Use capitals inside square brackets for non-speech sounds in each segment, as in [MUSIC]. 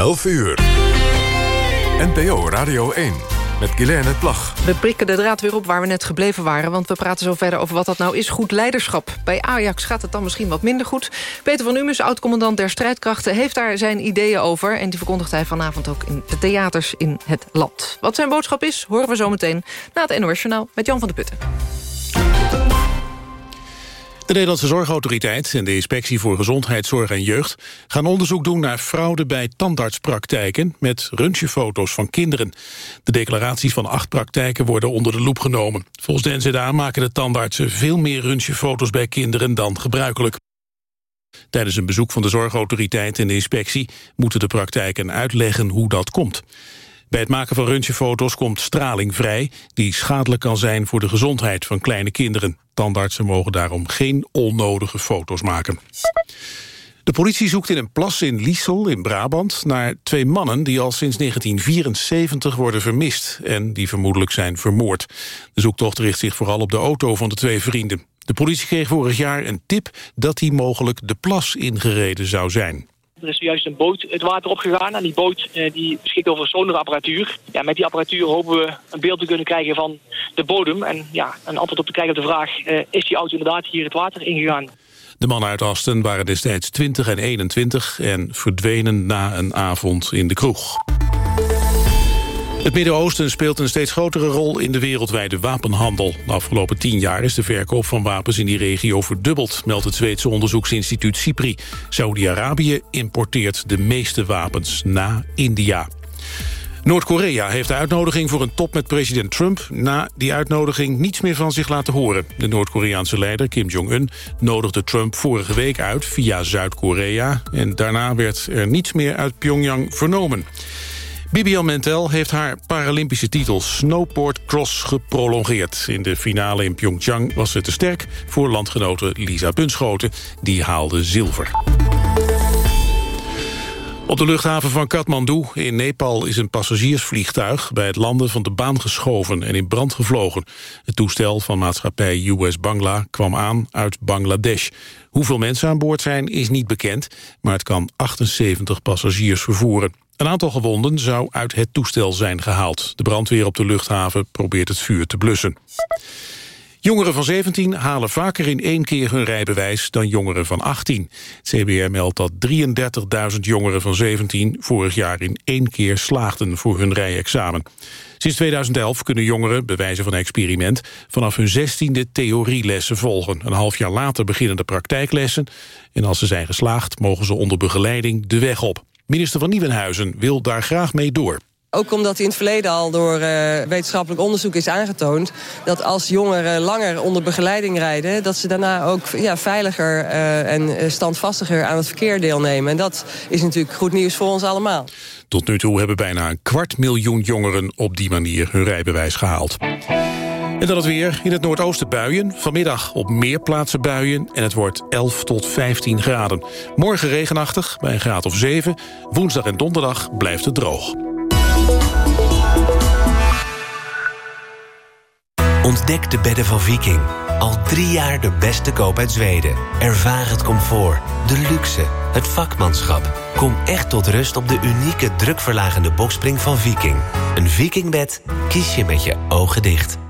11 uur. NPO Radio 1 met Guilaine Plag. We prikken de draad weer op waar we net gebleven waren... want we praten zo verder over wat dat nou is, goed leiderschap. Bij Ajax gaat het dan misschien wat minder goed. Peter van Umus, oud-commandant der strijdkrachten... heeft daar zijn ideeën over en die verkondigt hij vanavond ook... in de theaters in het land. Wat zijn boodschap is, horen we zo meteen na het NOS Journaal... met Jan van der Putten. De Nederlandse Zorgautoriteit en de Inspectie voor Gezondheidszorg en Jeugd gaan onderzoek doen naar fraude bij tandartspraktijken met röntgenfoto's van kinderen. De declaraties van acht praktijken worden onder de loep genomen. Volgens de NZA maken de tandartsen veel meer röntgenfoto's bij kinderen dan gebruikelijk. Tijdens een bezoek van de Zorgautoriteit en de Inspectie moeten de praktijken uitleggen hoe dat komt. Bij het maken van röntgenfoto's komt straling vrij... die schadelijk kan zijn voor de gezondheid van kleine kinderen. Tandartsen mogen daarom geen onnodige foto's maken. De politie zoekt in een plas in Liesel in Brabant naar twee mannen die al sinds 1974 worden vermist en die vermoedelijk zijn vermoord. De zoektocht richt zich vooral op de auto van de twee vrienden. De politie kreeg vorig jaar een tip dat hij mogelijk de plas ingereden zou zijn. Er is juist een boot het water opgegaan en die boot eh, die beschikt over sonarapparatuur. Ja, met die apparatuur hopen we een beeld te kunnen krijgen van de bodem. En ja, een antwoord op te krijgen op de vraag, eh, is die auto inderdaad hier het water ingegaan? De mannen uit Asten waren destijds 20 en 21 en verdwenen na een avond in de kroeg. Het Midden-Oosten speelt een steeds grotere rol in de wereldwijde wapenhandel. De afgelopen tien jaar is de verkoop van wapens in die regio verdubbeld, meldt het Zweedse onderzoeksinstituut CIPRI. Saudi-Arabië importeert de meeste wapens na India. Noord-Korea heeft de uitnodiging voor een top met president Trump... na die uitnodiging niets meer van zich laten horen. De Noord-Koreaanse leider Kim Jong-un nodigde Trump vorige week uit... via Zuid-Korea en daarna werd er niets meer uit Pyongyang vernomen. Bibian Mentel heeft haar Paralympische titel snowboard cross geprolongeerd. In de finale in Pyeongchang was ze te sterk voor landgenote Lisa Bunschoten. Die haalde zilver. Op de luchthaven van Kathmandu in Nepal is een passagiersvliegtuig... bij het landen van de baan geschoven en in brand gevlogen. Het toestel van maatschappij US Bangla kwam aan uit Bangladesh. Hoeveel mensen aan boord zijn is niet bekend... maar het kan 78 passagiers vervoeren. Een aantal gewonden zou uit het toestel zijn gehaald. De brandweer op de luchthaven probeert het vuur te blussen. Jongeren van 17 halen vaker in één keer hun rijbewijs dan jongeren van 18. Het CBR meldt dat 33.000 jongeren van 17 vorig jaar in één keer slaagden voor hun rijexamen. Sinds 2011 kunnen jongeren, bij wijze van experiment, vanaf hun 16e theorielessen volgen. Een half jaar later beginnen de praktijklessen en als ze zijn geslaagd mogen ze onder begeleiding de weg op. Minister van Nieuwenhuizen wil daar graag mee door. Ook omdat in het verleden al door uh, wetenschappelijk onderzoek is aangetoond... dat als jongeren langer onder begeleiding rijden... dat ze daarna ook ja, veiliger uh, en standvastiger aan het verkeer deelnemen. En dat is natuurlijk goed nieuws voor ons allemaal. Tot nu toe hebben bijna een kwart miljoen jongeren... op die manier hun rijbewijs gehaald. En dan het weer. In het noordoosten buien. Vanmiddag op meer plaatsen buien. En het wordt 11 tot 15 graden. Morgen regenachtig bij een graad of 7. Woensdag en donderdag blijft het droog. Ontdek de bedden van Viking. Al drie jaar de beste koop uit Zweden. Ervaar het comfort, de luxe, het vakmanschap. Kom echt tot rust op de unieke drukverlagende bokspring van Viking. Een Vikingbed kies je met je ogen dicht.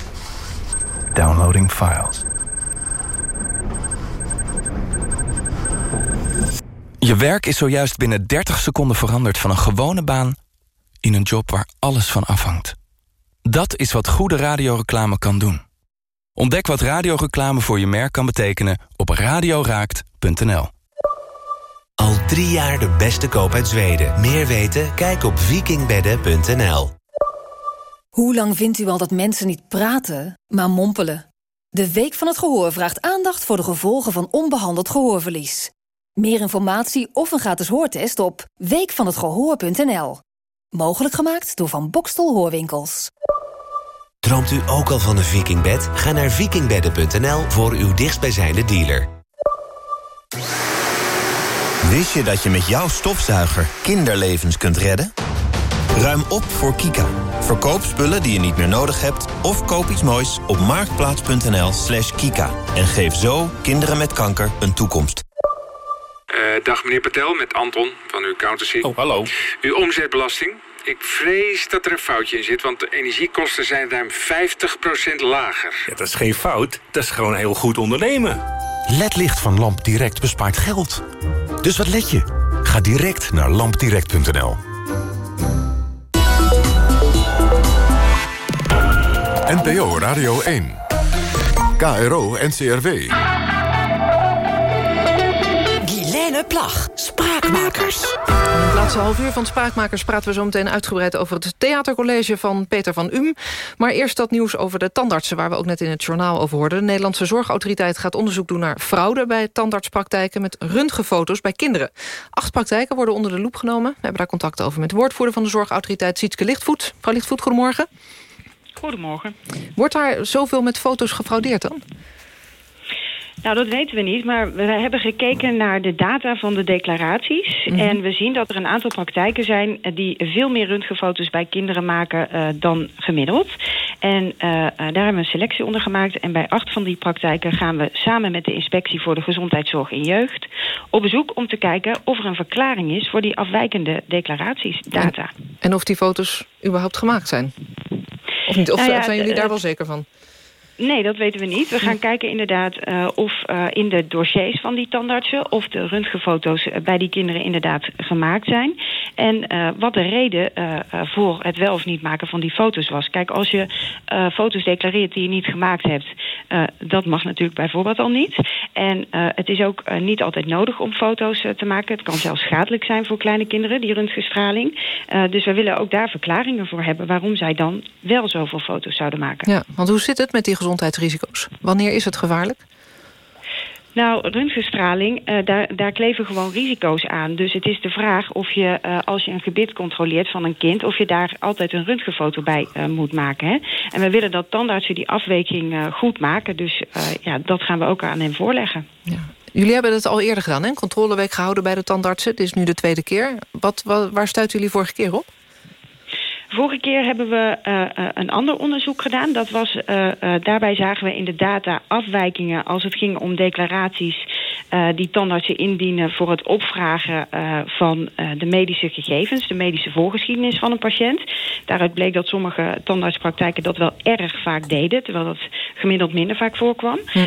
Downloading files. Je werk is zojuist binnen 30 seconden veranderd van een gewone baan in een job waar alles van afhangt. Dat is wat goede radioreclame kan doen. Ontdek wat radioreclame voor je merk kan betekenen op radioraakt.nl. Al drie jaar de beste koop uit Zweden. Meer weten? Kijk op vikingbedden.nl. Hoe lang vindt u al dat mensen niet praten, maar mompelen? De Week van het Gehoor vraagt aandacht voor de gevolgen van onbehandeld gehoorverlies. Meer informatie of een gratis hoortest op weekvanhetgehoor.nl. Mogelijk gemaakt door Van Bokstel Hoorwinkels. Droomt u ook al van een vikingbed? Ga naar vikingbedden.nl voor uw dichtstbijzijnde dealer. Wist je dat je met jouw stofzuiger kinderlevens kunt redden? Ruim op voor Kika. Verkoop spullen die je niet meer nodig hebt... of koop iets moois op marktplaats.nl slash kika. En geef zo kinderen met kanker een toekomst. Uh, dag meneer Patel, met Anton van uw accountancy. Oh, hallo. Uw omzetbelasting. Ik vrees dat er een foutje in zit, want de energiekosten zijn ruim 50% lager. Ja, dat is geen fout, dat is gewoon heel goed ondernemen. LED-licht van Lamp Direct bespaart geld. Dus wat let je? Ga direct naar lampdirect.nl. NPO Radio 1. KRO NCRW. Guilaine Plag, Spraakmakers. In het laatste half uur van Spraakmakers praten we zo meteen uitgebreid over het theatercollege van Peter van Um. Maar eerst dat nieuws over de tandartsen waar we ook net in het journaal over hoorden. De Nederlandse Zorgautoriteit gaat onderzoek doen naar fraude bij tandartspraktijken met röntgenfoto's bij kinderen. Acht praktijken worden onder de loep genomen. We hebben daar contact over met de woordvoerder van de Zorgautoriteit Sietske Lichtvoet. Mevrouw Lichtvoet, goedemorgen. Goedemorgen. Wordt daar zoveel met foto's gefraudeerd dan? Nou, dat weten we niet, maar we hebben gekeken naar de data van de declaraties. Mhm. En we zien dat er een aantal praktijken zijn die veel meer röntgenfoto's bij kinderen maken uh, dan gemiddeld. En uh, daar hebben we een selectie onder gemaakt. En bij acht van die praktijken gaan we samen met de inspectie voor de gezondheidszorg in jeugd op bezoek om te kijken of er een verklaring is voor die afwijkende declaraties, data. En, en of die foto's überhaupt gemaakt zijn? Of niet? Of Nou ja, zijn jullie daar wel zeker van? Nee, dat weten we niet. We gaan kijken inderdaad uh, of uh, in de dossiers van die tandartsen... of de röntgenfoto's uh, bij die kinderen inderdaad gemaakt zijn. En uh, wat de reden voor het wel of niet maken van die foto's was. Kijk, als je foto's declareert die je niet gemaakt hebt... Dat mag natuurlijk bijvoorbeeld al niet. En het is ook niet altijd nodig om foto's te maken. Het kan zelfs schadelijk zijn voor kleine kinderen, die röntgenstraling. Dus we willen ook daar verklaringen voor hebben... waarom zij dan wel zoveel foto's zouden maken. Ja, want hoe zit het met die gezondheidsrisico's? Wanneer is het gevaarlijk? Nou, röntgenstraling, uh, daar, daar kleven gewoon risico's aan. Dus het is de vraag of je, uh, als je een gebit controleert van een kind... of je daar altijd een röntgenfoto bij uh, moet maken. Hè? En we willen dat tandartsen die afwijking goed maken. Dus ja, dat gaan we ook aan hen voorleggen. Ja. Jullie hebben het al eerder gedaan, hè? Een controleweek gehouden bij de tandartsen. Dit is nu de tweede keer. Wat, wat, waar stuiten jullie vorige keer op? Vorige keer hebben we uh, uh, een ander onderzoek gedaan. Dat was, uh, daarbij zagen we in de data afwijkingen als het ging om declaraties uh, die tandartsen indienen voor het opvragen uh, van uh, de medische gegevens, de medische voorgeschiedenis van een patiënt. Daaruit bleek dat sommige tandartspraktijken dat wel erg vaak deden, terwijl dat gemiddeld minder vaak voorkwam. Hm.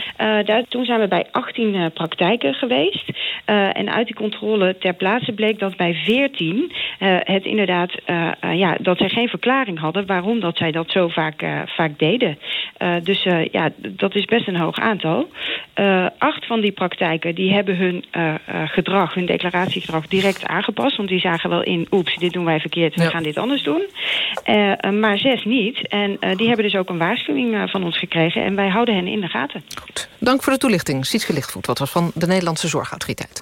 Daar, toen zijn we bij 18 uh, praktijken geweest. En uit die controle ter plaatse bleek dat bij 14 uh, het inderdaad, ja, dat zij geen verklaring hadden waarom dat zij dat zo vaak, vaak deden. Dus ja, dat is best een hoog aantal. Acht van die praktijken die hebben hun uh, uh, gedrag, hun declaratiegedrag direct aangepast. Want die zagen wel in, oeps, dit doen wij verkeerd, we gaan dit anders doen. Maar zes niet. En die hebben dus ook een waarschuwing van ons gekregen. En wij houden hen in de gaten. Goed. Dank voor de toelichting. Sietske Lichtvoet, wat was van de Nederlandse Zorgautoriteit.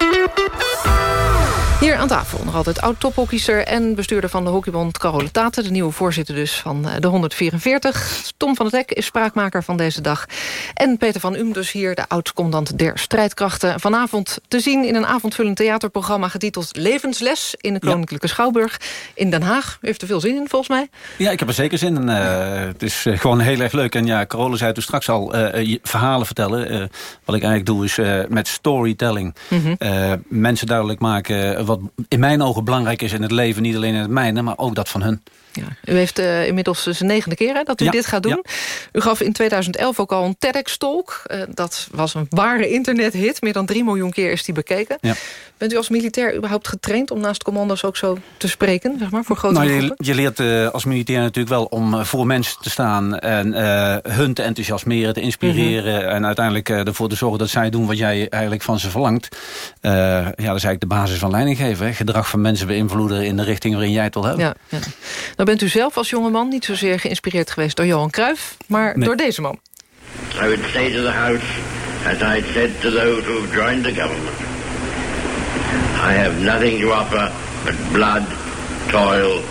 Hier aan tafel nog altijd oud-tophockeyster en bestuurder van de hockeybond Carole Taten. De nieuwe voorzitter dus van de 144. Tom van het Hek is spraakmaker van deze dag. En Peter van Um dus hier, de oud-commandant der strijdkrachten. Vanavond te zien in een avondvullend theaterprogramma... getiteld Levensles in de Koninklijke ja. Schouwburg in Den Haag. U heeft er veel zin in, volgens mij. Ja, ik heb er zeker zin in. Uh, het is uh, gewoon heel erg leuk. En ja, Carole zei toen straks al uh, verhalen vertellen. wat ik eigenlijk doe is met storytelling... Mm -hmm. mensen duidelijk maken wat in mijn ogen belangrijk is in het leven. Niet alleen in het mijne, maar ook dat van hun. Ja. U heeft uh, inmiddels zijn negende keer hè, dat u ja, dit gaat doen. Ja. U gaf in 2011 ook al een TEDx-talk. Uh, dat was een ware internethit. Meer dan 3 miljoen keer is die bekeken. Ja. Bent u als militair überhaupt getraind om naast commando's ook zo te spreken? Zeg maar, voor grote nou, groepen? je, je leert uh, als militair natuurlijk wel om voor mensen te staan... en hun te enthousiasmeren, te inspireren... Mm -hmm. en uiteindelijk ervoor te zorgen dat zij doen wat jij eigenlijk van ze verlangt. ja, dat is eigenlijk de basis van leidinggeven. Hè? Gedrag van mensen beïnvloeden in de richting waarin jij het wil hebben. Ja, Nou bent u zelf als jongeman niet zozeer geïnspireerd geweest door Johan Cruijff... maar nee. door deze man. I would say to the House, as I said to those who have joined the government... I have nothing to offer but blood, toil,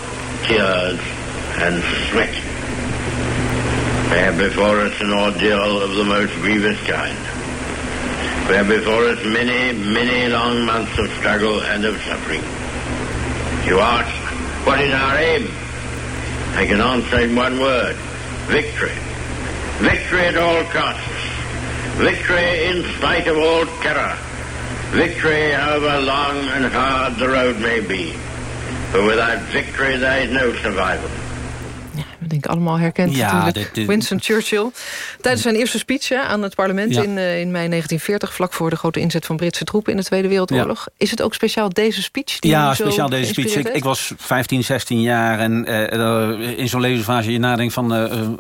tears, and sweat. We have before us an ordeal of the most grievous kind. We have before us many, many long months of struggle and of suffering. You ask, what is our aim? I can answer in one word, victory. Victory at all costs. Victory in spite of all terror. Victory however long and hard the road may be. For without victory there is no survival. We denken allemaal herkend Ja, natuurlijk. dit- dit- Winston Churchill. Tijdens zijn eerste speech hè, aan het parlement Ja. in, eh, in mei 1940... vlak voor de grote inzet van Britse troepen in de Tweede Wereldoorlog. Is het ook speciaal deze speech? Die Ja, speciaal deze speech. Ik, ik was 15, 16 jaar en eh, eh, in zo'n levensfase je nadenkt van...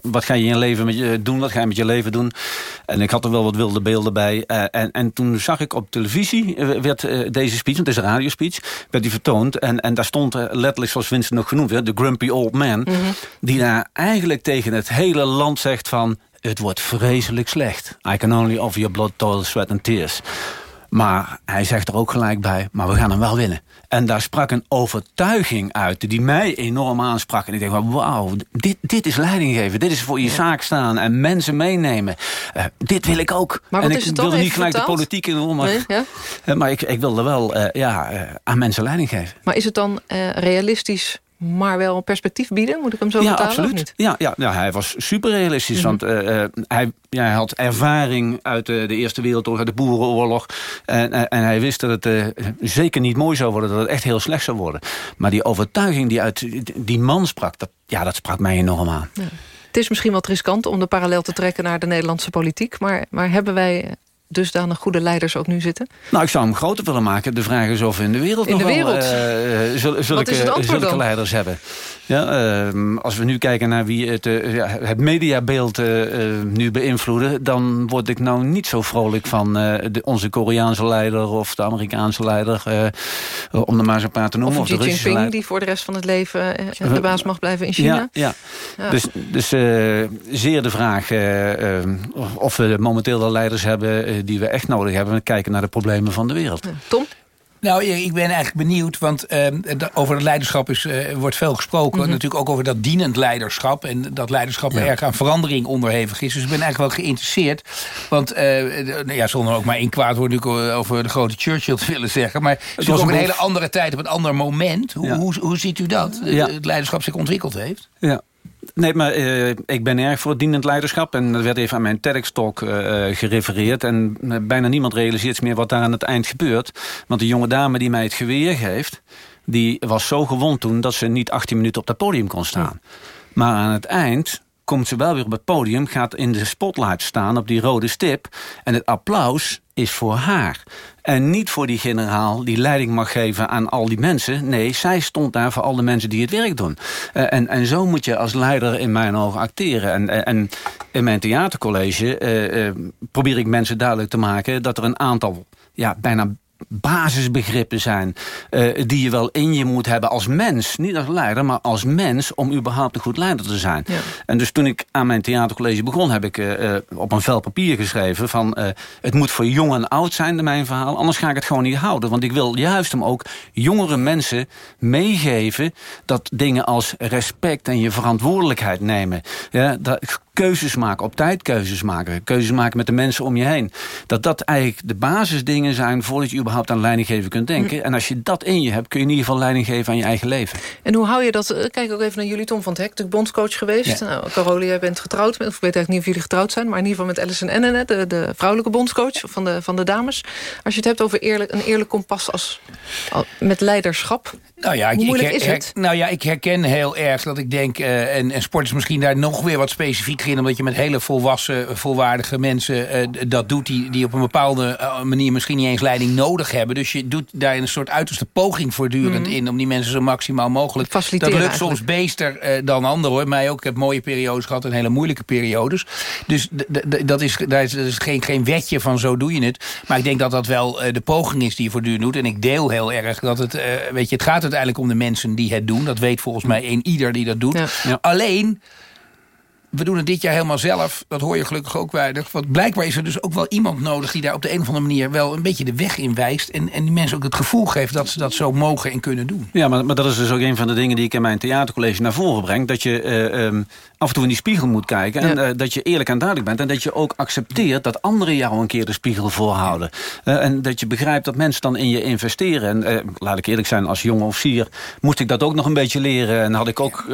wat ga je in je leven met je doen, wat ga je met je leven doen. En ik had er wel wat wilde beelden bij. en, en toen zag ik op televisie, werd deze speech, want het is een radiospeech... werd die vertoond en, en daar stond letterlijk, zoals Winston nog genoemd werd... de grumpy old man, die daar eigenlijk tegen het hele land zegt van... het wordt vreselijk slecht. I can only offer you blood, toil, sweat and tears. Maar hij zegt er ook gelijk bij, maar we gaan hem wel winnen. En daar sprak een overtuiging uit die mij enorm aansprak. En ik denk, wauw, dit, dit is leiding geven. Dit is voor je zaak staan en mensen meenemen. Eh, dit wil ik ook. Maar en ik wilde niet gelijk de politiek in doen, maar, Nee, ja? [LAUGHS] Eh, maar ik, ik wilde wel eh, ja, aan mensen leiding geven. Maar is het dan realistisch, maar wel een perspectief bieden? Moet ik hem zo ja, vertalen of absoluut. niet? Ja, ja, ja, hij was super realistisch. Mhm. Want eh, eh, hij, ja, hij had ervaring uit de Eerste Wereldoorlog, uit de Boerenoorlog. En, eh, en hij wist dat het zeker niet mooi zou worden, dat het echt heel slecht zou worden. Maar die overtuiging die uit die man sprak, dat, ja, dat sprak mij enorm aan. Het is misschien wat riskant om de parallel te trekken naar de Nederlandse politiek. Maar, maar hebben wij dusdanig goede leiders ook nu zitten? Nou, ik zou hem groter willen maken. De vraag is of we in de wereld In nog de wel wereld? Wat zulke, is het antwoord zulke leiders hebben. Ja, ehm, als we nu kijken naar wie het, eh, ja, het mediabeeld eh, eh, nu beïnvloeden... dan word ik nou niet zo vrolijk van de, onze Koreaanse leider... of de Amerikaanse leider, om er maar eens een paar te noemen. Of Of, de Xi Jinping, leider. die voor de rest van het leven de baas mag blijven in China? Ja, ja. Ja. dus, dus zeer de vraag of we momenteel de leiders hebben... die we echt nodig hebben. We kijken naar de problemen van de wereld. Tom? Nou, ik ben eigenlijk benieuwd, want eh, de- over het leiderschap is, eh, wordt veel gesproken. Mhm. Natuurlijk ook over dat dienend leiderschap. En dat leiderschap erg aan verandering onderhevig is. Dus ik ben eigenlijk wel geïnteresseerd. Want, eh, de- ja, zonder ook maar in kwaad woord natuurlijk over de grote Churchill te willen zeggen. Maar het is was ook een hele andere tijd op een ander moment. Hoe, Ja. hoe, hoe ziet u dat? eh, Ja. Het leiderschap zich ontwikkeld heeft? Ja. Nee, maar eh, ik ben erg voor het dienend leiderschap. En dat werd even aan mijn TEDx-talk eh, eh, gerefereerd. En bijna niemand realiseert zich meer wat daar aan het eind gebeurt. Want de jonge dame die mij het geweer geeft... die was zo gewond toen dat ze niet 18 minuten op dat podium kon staan. Maar aan het eind komt ze wel weer op het podium... gaat in de spotlight staan op die rode stip. En het applaus is voor haar. En niet voor die generaal die leiding mag geven aan al die mensen. Nee, zij stond daar voor al de mensen die het werk doen. Eh, en, en zo moet je als leider in mijn ogen acteren. En, en- en in mijn theatercollege eh, eh, probeer ik mensen duidelijk te maken... dat er een aantal ja, bijna basisbegrippen zijn... eh, die je wel in je moet hebben als mens. Niet als leider, maar als mens... om überhaupt een goed leider te zijn. En dus toen ik aan mijn theatercollege begon... heb ik eh, eh, op een vel papier geschreven van... het moet voor jong en oud zijn, mijn verhaal. Anders ga ik het gewoon niet houden. Want ik wil juist hem ook jongere mensen meegeven... dat dingen als respect en je verantwoordelijkheid nemen... Ja, dat, keuzes maken, op tijd keuzes maken... keuzes maken met de mensen om je heen... dat dat eigenlijk de basisdingen zijn... voordat je überhaupt aan leidinggeven kunt denken. En als je dat in je hebt... kun je in ieder geval leiding geven aan je eigen leven. En hoe hou je dat? eh, Kijk ook even naar jullie, Tom van het Hek, natuurlijk bondscoach geweest. Ja. Nou, Carole, jij bent getrouwd, met, ik weet eigenlijk niet of jullie getrouwd zijn... maar in ieder geval met Alison Ennen, de, de vrouwelijke bondscoach van de, van de dames. Als je het hebt over eerlijk, een eerlijk kompas als, al- met leiderschap... Nou ja, ik, Hoe moeilijk ik, is het? Nou ja, ik herken heel erg dat ik denk... eh, en, en sport is misschien daar nog weer wat specifieker omdat je met hele volwassen, volwaardige mensen eh, dat doet... Die, die op een bepaalde eh, manier misschien niet eens leiding nodig hebben. Dus je doet daar een soort uiterste poging voortdurend Mhm. in... om die mensen zo maximaal mogelijk... Dat Faciliteren lukt eigenlijk. soms beester eh, dan anderen, hoor. Mij ook. Ik heb mooie periodes gehad en hele moeilijke periodes. Dus dat is, daar is, geen, geen wetje van zo doe je het. Maar ik denk dat dat wel de poging is die je voortdurend doet. En ik deel heel erg dat het... weet je, het gaat uiteindelijk om de mensen die het doen. Dat weet volgens mij een ieder die dat doet. Alleen we doen het dit jaar helemaal zelf. Dat hoor je gelukkig ook weinig. Want blijkbaar is er dus ook wel iemand nodig... die daar op de een of andere manier wel een beetje de weg in wijst. En, en die mensen ook het gevoel geeft dat ze dat zo mogen en kunnen doen. Ja, maar, maar dat is dus ook een van de dingen die ik in mijn theatercollege naar voren breng. Dat je eh, ehm, af en toe in die spiegel moet kijken. En eh, dat je eerlijk en duidelijk bent. En dat je ook accepteert dat anderen jou een keer de spiegel voorhouden. Eh, en dat je begrijpt dat mensen dan in je investeren. En laat ik eerlijk zijn, als jonge officier moest ik dat ook nog een beetje leren. En had ik ook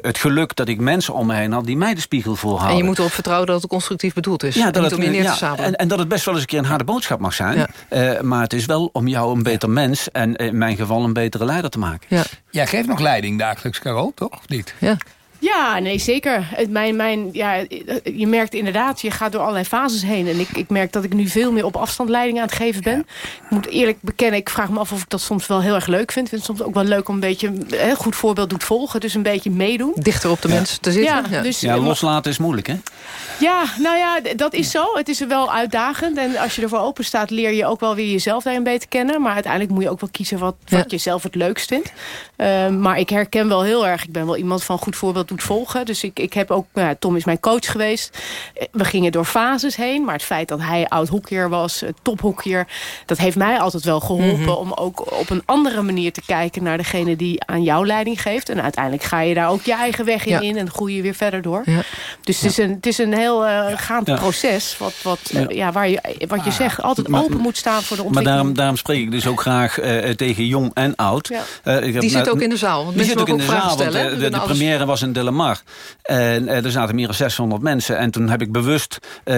het geluk dat ik mensen om me heen had die mij de spiegel voorhouden. En je moet erop vertrouwen dat het constructief bedoeld is. Ja, dat niet het, om je neer ja, te sabelen. en, en dat het best wel eens een keer een harde boodschap mag zijn. Eh, maar het is wel om jou een beter mens... en in mijn geval een betere leider te maken. Ja. Jij geeft nog leiding dagelijks, Carol, toch? Of niet? Ja. Ja, nee, zeker. Het, mijn, mijn, ja, je merkt inderdaad, je gaat door allerlei fases heen. En ik, ik merk dat ik nu veel meer op afstand leiding aan het geven ben. Ik moet eerlijk bekennen, ik vraag me af of ik dat soms wel heel erg leuk vind. Ik vind het soms ook wel leuk om een beetje een goed voorbeeld doet volgen. Dus een beetje meedoen. Dichter op de mensen te zitten. Ja, dus, Ja, loslaten is moeilijk, hè? ja, nou ja, dat is zo. Het is wel uitdagend. En als je ervoor open staat, leer je ook wel weer jezelf daarin beter kennen. Maar uiteindelijk moet je ook wel kiezen wat, wat je zelf het leukst vindt. Ehm, maar ik herken wel heel erg, ik ben wel iemand van goed voorbeeld doet volgen. Dus ik, ik heb ook, nou ja, Tom is mijn coach geweest. We gingen door fases heen. Maar het feit dat hij oud hockeyer was, eh, tophockeyer... dat heeft mij altijd wel geholpen Mhm. om ook op een andere manier te kijken... naar degene die aan jou leiding geeft. En uiteindelijk ga je daar ook je eigen weg in, Ja. in en groei je weer verder door. Ja. Dus het is een, het is een heel eh, gaand Ja. proces... Wat, wat, eh, Ja. ja, waar je, wat je zegt, altijd Maar- open moet staan voor de Maar ontwikkeling. daarom, daarom spreek ik dus ook graag eh, tegen jong en oud. Ja. Eh, ik heb Die zit net- ook in de zaal, want Die zit ook in de zaal, want de, première was in Delamar. En eh, er zaten meer dan 600 mensen. En toen heb ik bewust eh,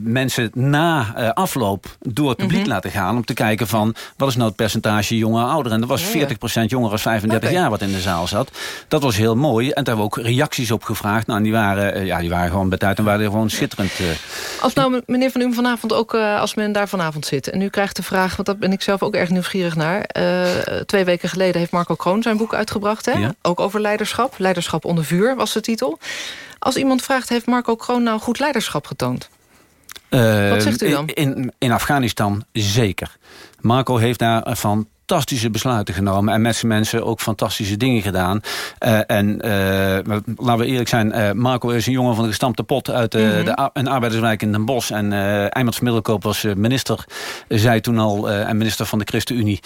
mensen na eh, afloop door het publiek Mhm. laten gaan... om te kijken van, wat is nou het percentage jonge ouderen? En er was Ja, ja. 40% jonger dan 35 Oké. jaar wat in de zaal zat. Dat was heel mooi. En daar hebben we ook reacties op gevraagd. Nou, en die waren, ja, die waren gewoon tijd en waren gewoon schitterend. Als nou meneer Van U vanavond ook, als men daar vanavond zit... en u krijgt de vraag, want daar ben ik zelf ook erg nieuwsgierig naar... twee weken geleden heeft Marco Kroon zijn boek uitgebracht. Hè? Ja. Ook over leiderschap. Leiderschap onder vuur was de titel. Als iemand vraagt, heeft Marco Kroon nou goed leiderschap getoond? Eh, Wat zegt u dan? In, in Afghanistan zeker. Marco heeft daar een fantastische besluiten genomen. En met zijn mensen ook fantastische dingen gedaan. Eh, en eh, laten we eerlijk zijn. eh, Marco is een jongen van de gestampte pot uit Mhm. de, een arbeiderswijk in Den Bosch. En eh Eimert van Middelkoop was minister. zei toen al, en minister van de ChristenUnie.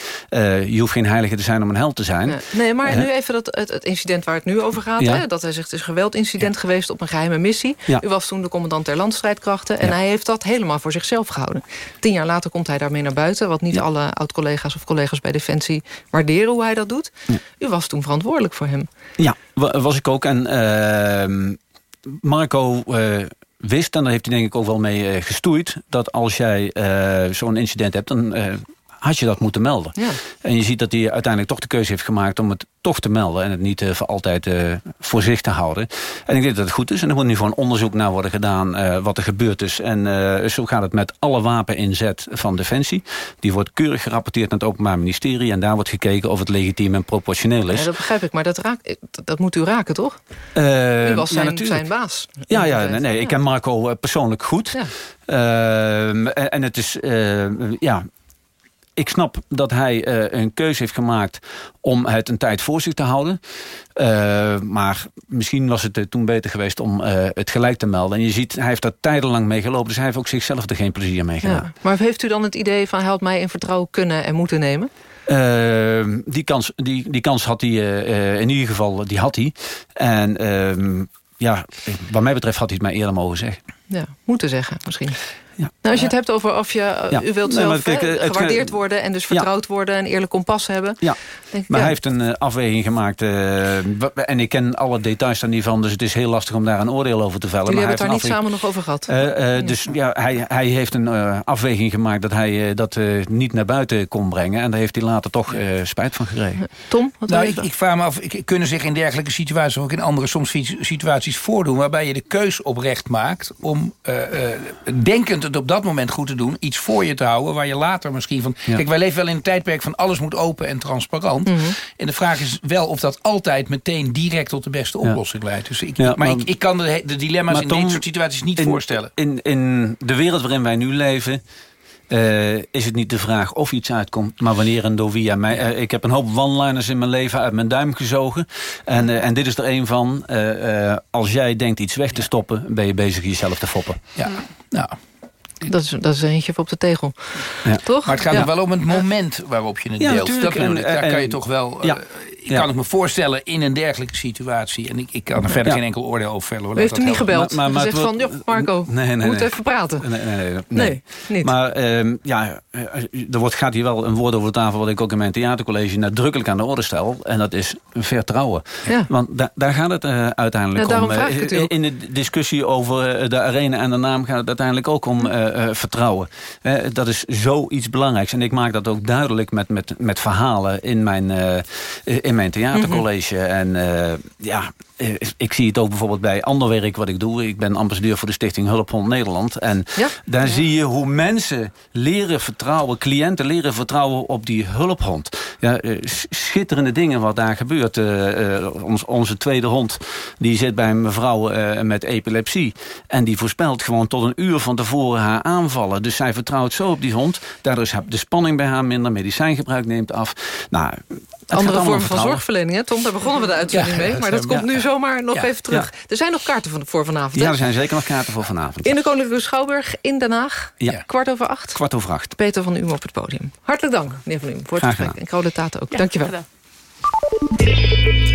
je hoeft geen heilige te zijn om een held te zijn. Nee, maar nu even dat, het, het incident waar het nu over gaat. Ja. Hè? Dat hij zegt, het is een geweldincident geweest op een geheime missie. Ja. U was toen de commandant der landstrijdkrachten. En hij heeft dat helemaal voor zichzelf gehouden. Tien jaar later komt hij daarmee naar buiten. Wat niet alle oud-collega's of collega's bij Defensie waarderen hoe hij dat doet. U was toen verantwoordelijk voor hem. Ja, wa- was ik ook. En ehm, Marco eh, wist, en daar heeft hij denk ik ook wel mee eh, gestoeid... dat als jij eh, zo'n incident hebt, dan had je dat moeten melden. Ja. En je ziet dat hij uiteindelijk toch de keuze heeft gemaakt... om het toch te melden en het niet eh, voor altijd eh, voor zich te houden. En ik denk dat het goed is. En er moet nu gewoon onderzoek naar worden gedaan eh, wat er gebeurd is. En zo gaat het met alle wapeninzet van Defensie. Die wordt keurig gerapporteerd naar het Openbaar Ministerie... en daar wordt gekeken of het legitiem en proportioneel is. Ja, dat begrijp ik, maar dat, raakt, dat, moet u raken, toch? U was zijn, baas. Ja, ja, nee, nee, ik ken Marco persoonlijk goed. Ja. Ehm, en, het is, ja... Ik snap dat hij eh, een keuze heeft gemaakt om het een tijd voor zich te houden. Eh, maar misschien was het eh, toen beter geweest om het gelijk te melden. En je ziet, hij heeft daar tijdenlang mee gelopen. Dus hij heeft ook zichzelf er geen plezier mee gedaan. Ja. Maar heeft u dan het idee van... hij had mij in vertrouwen kunnen en moeten nemen? Ehm, die, kans, die, die kans had hij in ieder geval die had hij. En ehm, ja, wat mij betreft had hij het mij eerder mogen zeggen. Ja, moeten zeggen misschien. Ja. Nou, als je het hebt over of je, eh, Ja. u wilt Nee, zelf kijk, hè, het- gewaardeerd worden... en dus Ja. vertrouwd worden en eerlijk kompas hebben. Ja, ik, maar ja. hij heeft een eh, afweging gemaakt. eh, en ik ken alle details daar niet van. Dus het is heel lastig om daar een oordeel over te vellen. Jullie maar hebben hij het daar niet samen nog over gehad. Eh, eh, Dus ja, hij, hij heeft een eh, afweging gemaakt dat hij eh, dat eh, niet naar buiten kon brengen. En daar heeft hij later toch eh, spijt van gekregen. [LAUGHS] Tom, wat wil Nou, je ik, ik vraag me af, ik- kunnen zich in dergelijke situaties... of ook in andere soms si- situaties voordoen... waarbij je de keus oprecht maakt om, eh, eh, denkend het op dat moment goed te doen... iets voor je te houden waar je later misschien van... Ja. Kijk, wij leven wel in een tijdperk van alles moet open en transparant. Mhm. En de vraag is wel of dat altijd meteen direct tot de beste oplossing leidt. Dus ik, Ja, maar maar- ik, ik kan de, de dilemma's in Tom, dit soort situaties niet in, voorstellen. In, in de wereld waarin wij nu leven... eh, is het niet de vraag of iets uitkomt, maar wanneer en door wie. Ja, mij, eh, ik heb een hoop one-liners in mijn leven uit mijn duim gezogen. En, eh, en dit is er een van. Als jij denkt iets weg te stoppen, ben je bezig jezelf te foppen. Ja, nou... Dat is, dat is eentje op de tegel. Ja. Toch? Maar het gaat Ja. er wel om het moment waarop je het Ja, deelt. Dat bedoel En- ik. Daar en- kan je toch wel... ja. Ik Ja. kan het me voorstellen in een dergelijke situatie. En ik, ik kan er verder Ja. geen enkel oordeel over vellen. hoor. U heeft hem niet gebeld. Maar, zegt het van, joh, Marco, Nee, nee, nee. even praten. Nee, nee, nee. Nee, niet. Maar ehm, ja, eh, er wordt, gaat hier wel een woord over de tafel... wat ik ook in mijn theatercollege nadrukkelijk aan de orde stel. En dat is vertrouwen. Ja. Want da- daar gaat het eh, uiteindelijk Ja, daarom om. vraag ik het u Eh, ook. in de discussie over de arena en de naam gaat het uiteindelijk ook om eh, eh, vertrouwen. Dat is zoiets belangrijks. En ik maak dat ook duidelijk met, met, met verhalen in mijn, eh, in mijn theatercollege. Mhm. En eh, ja, eh, ik zie het ook bijvoorbeeld bij ander werk wat ik doe. Ik ben ambassadeur voor de stichting Hulphond Nederland. En Ja. daar zie je hoe mensen leren vertrouwen, cliënten leren vertrouwen op die hulphond. Ja, eh, schitterende dingen wat daar gebeurt. Ons, onze tweede hond die zit bij een mevrouw met epilepsie. En die voorspelt gewoon tot een uur van tevoren haar aanvallen. Dus zij vertrouwt zo op die hond. Daardoor is de spanning bij haar minder. Medicijngebruik neemt af. Nou, het Andere vorm van zorgverlening, hè Tom? Daar begonnen we de uitzending Ja, mee. Maar dat komt nu zomaar nog Ja. even terug. Er zijn nog kaarten van- voor vanavond, hè? Ja, er zijn zeker nog kaarten voor vanavond. In de Koninklijke Schouwburg in Den Haag. Ja. Kwart over acht. Kwart over acht. Peter van Uhm op het podium. Hartelijk dank, meneer van Uhm, voor het Graag gesprek. gedaan. En Code Taten ook. Dankjewel.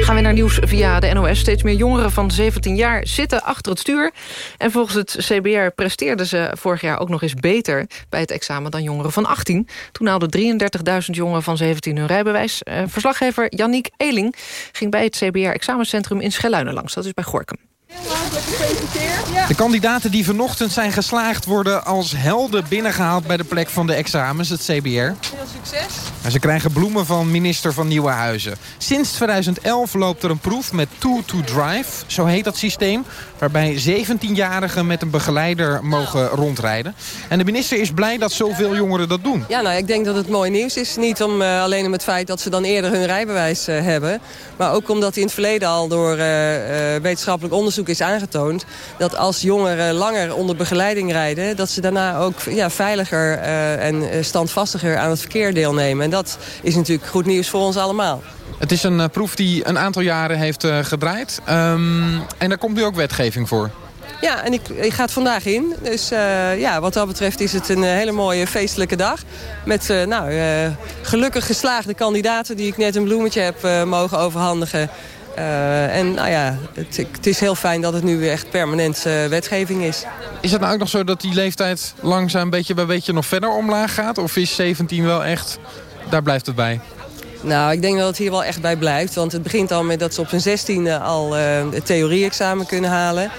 Gaan we naar nieuws via de NOS. Steeds meer jongeren van 17 jaar zitten achter het stuur. En volgens het CBR presteerden ze vorig jaar ook nog eens beter... bij het examen dan jongeren van 18. Toen haalden 33.000 jongeren van 17 hun rijbewijs. Eh, verslaggever Yannick Eling ging bij het CBR-examencentrum in Schelluinen langs. Dat is bij Gorkum. De kandidaten die vanochtend zijn geslaagd worden als helden binnengehaald bij de plek van de examens, het CBR. Veel succes. En ze krijgen bloemen van minister van Nieuwe Huizen. Sinds 2011 loopt er een proef met Two to Drive, zo heet dat systeem... waarbij 17-jarigen met een begeleider mogen rondrijden. En de minister is blij dat zoveel jongeren dat doen. Ja, nou, ik denk dat het mooi nieuws is. Niet om, eh, alleen om het feit dat ze dan eerder hun rijbewijs eh, hebben. Maar ook omdat in het verleden al door eh, eh, wetenschappelijk onderzoek is aangetoond... dat als jongeren langer onder begeleiding rijden... dat ze daarna ook ja, veiliger eh, en eh, standvastiger aan het verkeer deelnemen. En dat is natuurlijk goed nieuws voor ons allemaal. Het is een eh, proef die een aantal jaren heeft eh, gedraaid. Ehm, en daar komt nu ook wetgeving voor. Ja, en ik, ik ga het vandaag in. Dus ja, wat dat betreft is het een hele mooie feestelijke dag. Met nou, gelukkig geslaagde kandidaten die ik net een bloemetje heb mogen overhandigen. Eh, en nou ja, het, het is heel fijn dat het nu echt permanent eh, wetgeving is. Is het nou ook nog zo dat die leeftijd langzaam beetje bij beetje nog verder omlaag gaat? Of is 17 wel echt, daar blijft het bij? Nou, ik denk dat het hier wel echt bij blijft. Want het begint al met dat ze op zijn zestiende al eh, het theorie-examen kunnen halen.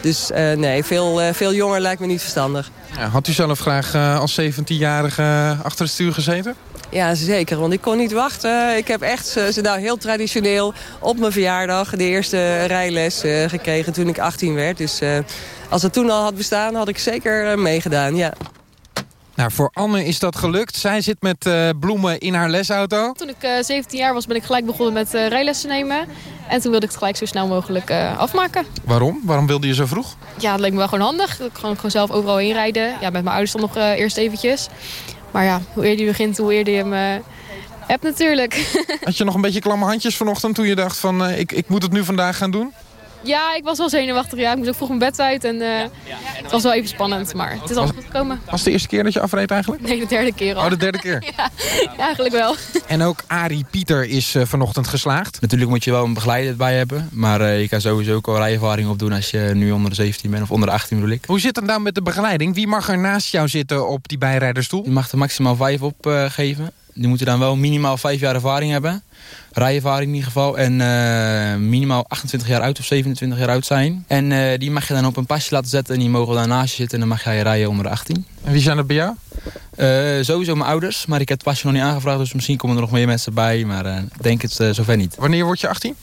Dus nee, veel, veel jonger lijkt me niet verstandig. Ja, had u zelf graag als 17-jarige achter het stuur gezeten? Ja, zeker. Want ik kon niet wachten. Ik heb echt, ze nou heel traditioneel, op mijn verjaardag... de eerste rijles eh, gekregen toen ik 18 werd. Dus eh, als het toen al had bestaan, had ik zeker eh, meegedaan, ja. Nou, voor Anne is dat gelukt. Zij zit met eh, bloemen in haar lesauto. Toen ik eh, 17 jaar was, ben ik gelijk begonnen met eh, rijlessen nemen. En toen wilde ik het gelijk zo snel mogelijk eh, afmaken. Waarom? Waarom wilde je zo vroeg? Ja, dat leek me wel gewoon handig. Ik kon gewoon zelf overal heen rijden. Ja, met mijn ouders dan nog eh, eerst eventjes. Maar ja, hoe eerder je begint, hoe eerder je hem eh, hebt natuurlijk. [LAUGHS] Had je nog een beetje klamme handjes vanochtend toen je dacht van... eh, ik, ik moet het nu vandaag gaan doen? Ja, ik was wel zenuwachtig. Ja, ik moest ook vroeg mijn bed uit. En eh, het was wel even spannend, maar het is allemaal goed gekomen. Was het de eerste keer dat je afreed eigenlijk? Nee, de derde keer al. Oh, de derde keer. [LAUGHS] ja, eigenlijk wel. [LAUGHS] En ook Arie Pieter is eh, vanochtend geslaagd. Natuurlijk moet je wel een begeleider bij hebben. Maar eh, je kan sowieso ook al rijervaring opdoen als je nu onder de 17 bent. Of onder de 18 bedoel ik. Hoe zit het nou met de begeleiding? Wie mag er naast jou zitten op die bijrijderstoel? Je mag er maximaal 5 op eh, geven. Die moeten dan wel minimaal 5 jaar ervaring hebben. Rijervaring in ieder geval. En eh, minimaal 28 jaar oud of 27 jaar oud zijn. En eh, die mag je dan op een pasje laten zetten. En die mogen dan naast je zitten. En dan mag jij rijden onder de 18. En wie zijn er bij jou? Eh, sowieso mijn ouders. Maar ik heb het pasje nog niet aangevraagd. Dus misschien komen er nog meer mensen bij. Maar ik denk het zover niet. Wanneer word je 18?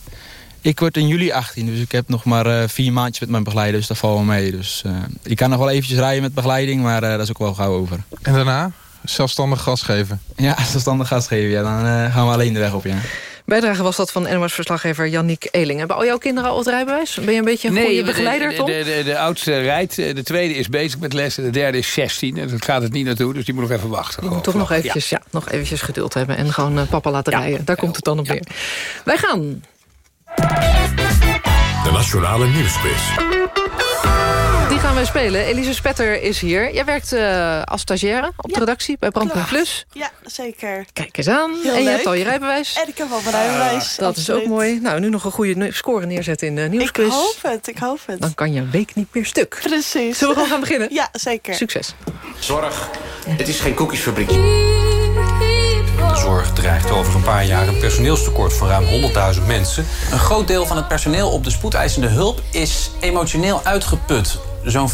Ik word in juli 18, dus ik heb nog maar vier maandjes met mijn begeleider, dus dat valt wel mee. Dus ik kan nog wel eventjes rijden met begeleiding, maar eh, dat is ook wel gauw over. En daarna zelfstandig gas geven? Ja, [LAUGHS] zelfstandig gas geven, ja, dan eh, gaan we alleen de weg op, ja. Bijdrage was dat van NOS-verslaggever Yannick Eling. Hebben al jouw kinderen al het rijbewijs? Ben je een beetje een goede de- begeleider, de, Tom? de, de, de oudste rijdt, eh, de tweede is bezig met les... en de derde is 16. En dat gaat het niet naartoe, dus die moet nog even wachten. Je moet toch nog eventjes, ja. nog eventjes geduld hebben... en gewoon eh, papa laten rijden. Daar komt het dan op neer. Wij gaan. De Nationale Nieuwsquiz. Die gaan wij spelen. Elise Spetter is hier. Jij werkt eh, als stagiaire op de redactie bij Brandpunt Plus. Ja, zeker. Kijk eens aan. Heel en je leuk. hebt al je rijbewijs. En ik heb al mijn rijbewijs. Dat is ook mooi. Nou, nu nog een goede score neerzetten in de Ik nieuwsquiz. hoop het, ik hoop het. Dan kan je een week niet meer stuk. Precies. Zullen we gewoon gaan beginnen? Ja, zeker. Succes. Zorg, het is geen koekjesfabriekje. De zorg dreigt over een paar jaar een personeelstekort van ruim 100.000 mensen. Een groot deel van het personeel op de spoedeisende hulp is emotioneel uitgeput. Zo'n 40%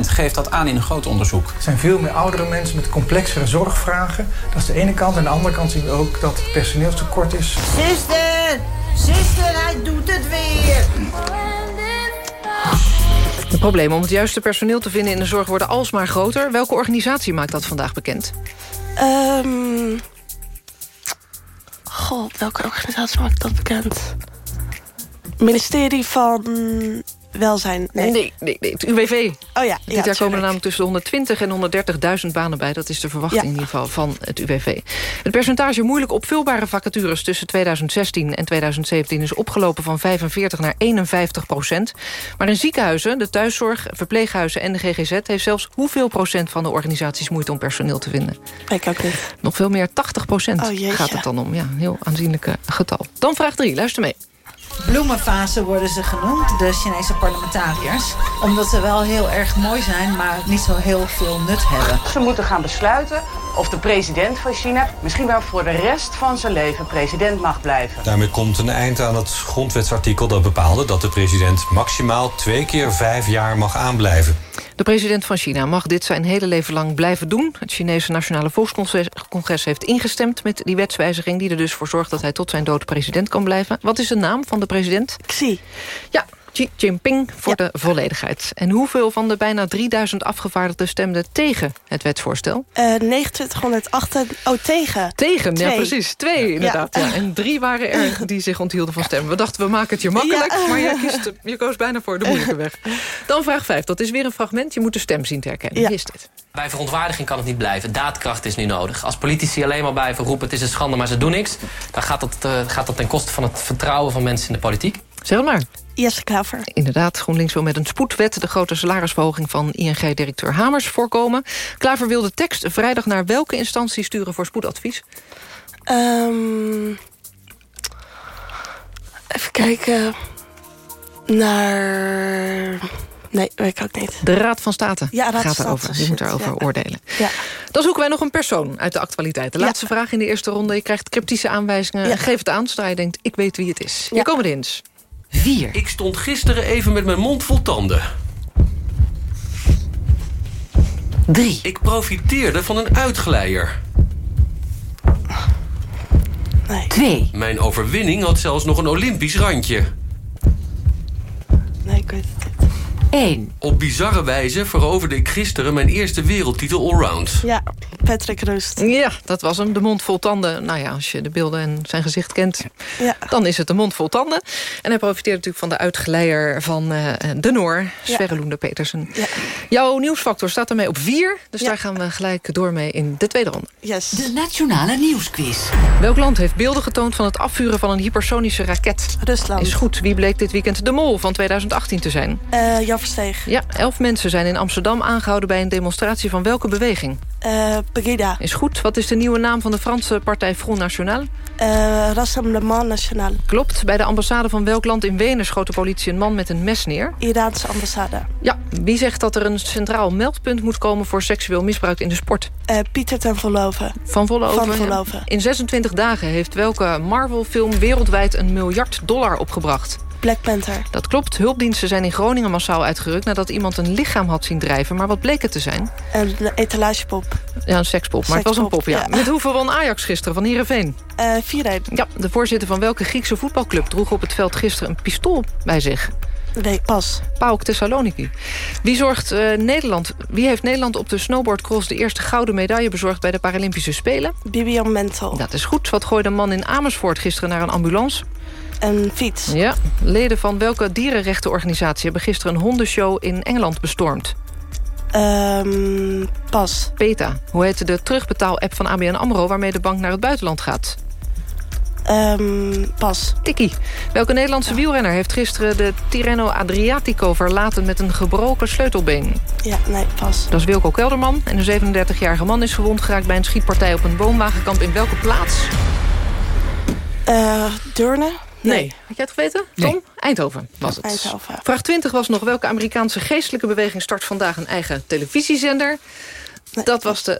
geeft dat aan in een groot onderzoek. Er zijn veel meer oudere mensen met complexere zorgvragen. Dat is de ene kant. En aan de andere kant zien we ook dat het personeelstekort is. Zuster, zuster, hij doet het weer. De problemen om het juiste personeel te vinden in de zorg worden alsmaar groter. Welke organisatie maakt dat vandaag bekend? Ehm Goh, welke organisatie maakt dat bekend? Ministerie van Welzijn. Nee, Nee, nee, nee het UWV. Oh ja, Dit ja, jaar komen er namelijk tussen de 120 en 130.000 banen bij. Dat is de verwachting Ja. in ieder geval van het UWV. Het percentage moeilijk opvulbare vacatures tussen 2016 en 2017... is opgelopen van 45 naar 51 procent. Maar in ziekenhuizen, de thuiszorg, verpleeghuizen en de GGZ... heeft zelfs hoeveel procent van de organisaties moeite om personeel te vinden? Ik ook niet. Nog veel meer, 80 procent Oh, gaat het dan om. Ja, een heel aanzienlijk eh, getal. Dan vraag 3, luister mee. Bloemenfase worden ze genoemd, de Chinese parlementariërs. Omdat ze wel heel erg mooi zijn, maar niet zo heel veel nut hebben. Ze moeten gaan besluiten of de president van China misschien wel voor de rest van zijn leven president mag blijven. Daarmee komt een eind aan het grondwetsartikel dat bepaalde dat de president maximaal twee keer vijf jaar mag aanblijven. De president van China mag dit zijn hele leven lang blijven doen. Het Chinese Nationale Volkscongres heeft ingestemd met die wetswijziging... die er dus voor zorgt dat hij tot zijn dood president kan blijven. Wat is de naam van de president? Xi. Ja, Xi Jinping voor de volledigheid. En hoeveel van de bijna 3000 afgevaardigden stemden tegen het wetsvoorstel? Eh 2908. Oh, tegen. Tegen, ja precies. Twee inderdaad. Ja. En drie waren er [LAUGHS] die zich onthielden van stemmen. We dachten, we maken het je makkelijk, Ja. maar jij [LAUGHS] kiest, je koos bijna voor de moeilijke weg. Dan vraag 5. Dat is weer een fragment. Je moet de stem zien te herkennen. Wie is dit? Bij verontwaardiging kan het niet blijven. Daadkracht is nu nodig. Als politici alleen maar blijven roepen... het is een schande, maar ze doen niks... dan gaat dat, eh, gaat dat ten koste van het vertrouwen van mensen in de politiek. Zeg maar. Jesse Klaver. Inderdaad, GroenLinks wil met een spoedwet... de grote salarisverhoging van ING-directeur Hamers voorkomen. Klaver wil de tekst vrijdag naar welke instantie sturen voor spoedadvies? Ehm even kijken. Naar... Nee, weet ik ook niet. De Raad van State Ja, Raad gaat erover. Die shit, moet daarover ja. oordelen. Ja. Dan zoeken wij nog een persoon uit de actualiteit. De laatste vraag in de eerste ronde. Je krijgt cryptische aanwijzingen. Geef het aan zodra je denkt, ik weet wie het is. Hier Ja. komen de hints. 4. Ik stond gisteren even met mijn mond vol tanden. 3. Ik profiteerde van een uitglijder. 2. Mijn overwinning had zelfs nog een Olympisch randje. Nee, ik weet het 1. Op bizarre wijze veroverde ik gisteren mijn eerste wereldtitel allround. Ja, Patrick Rust. Ja, dat was hem. De mond vol tanden. Nou ja, als je de beelden en zijn gezicht kent... Ja. dan is het de mond vol tanden. En hij profiteert natuurlijk van de uitgeleier van eh, de Noor... Ja. Sverre Loende Petersen. Ja. Jouw nieuwsfactor staat ermee op 4. Dus Ja. daar gaan we gelijk door mee in de tweede ronde. Yes. De Nationale Nieuwsquiz. Welk land heeft beelden getoond van het afvuren van een hypersonische raket? Rusland. Is goed. Wie bleek dit weekend de mol van 2018 te zijn? Eh Ja, elf mensen zijn in Amsterdam aangehouden... bij een demonstratie van welke beweging? Pegida. Is goed. Wat is de nieuwe naam van de Franse partij Front National? Eh Rassemblement National. Klopt. Bij de ambassade van welk land in Wenen... schoot de politie een man met een mes neer? Iraanse ambassade. Ja. Wie zegt dat er een centraal meldpunt moet komen... voor seksueel misbruik in de sport? Eh Pieter ten Volloven. Van Vollenhoven. Van ja. Vollenhoven. In 26 dagen heeft welke Marvel-film wereldwijd een miljard dollar opgebracht? Black Panther. Dat klopt. Hulpdiensten zijn in Groningen massaal uitgerukt... nadat iemand een lichaam had zien drijven. Maar wat bleek het te zijn? Een etalagepop. Ja, een sekspop. Maar het was een pop, ja. ja. Met hoeveel won Ajax gisteren van Heerenveen? Eh 4 Ja, de voorzitter van welke Griekse voetbalclub... droeg op het veld gisteren een pistool bij zich? Nee, pas. PAOK Thessaloniki. Wie, zorgt, uh, Nederland, wie heeft Nederland op de snowboardcross... de eerste gouden medaille bezorgd bij de Paralympische Spelen? Bibian Mental. Dat is goed. Wat gooide een man in Amersfoort gisteren naar een ambulance? Een fiets. Ja. Leden van welke dierenrechtenorganisatie... hebben gisteren een hondenshow in Engeland bestormd? Um, pas. PETA. Hoe heet de terugbetaal-app van ABN AMRO... waarmee de bank naar het buitenland gaat? Um, pas. Tikkie. Welke Nederlandse wielrenner heeft gisteren de Tirreno Adriatico verlaten met een gebroken sleutelbeen? Ja, nee, pas. Dat is Wilco Kelderman. En een 37-jarige man is gewond geraakt bij een schietpartij op een boomwagenkamp. In welke plaats? Uh, Deurne. Nee. Had jij het geweten? Tom? Nee. Eindhoven was het. Eindhoven. Vraag 20 was nog welke Amerikaanse geestelijke beweging start vandaag een eigen televisiezender? Nee. Dat was de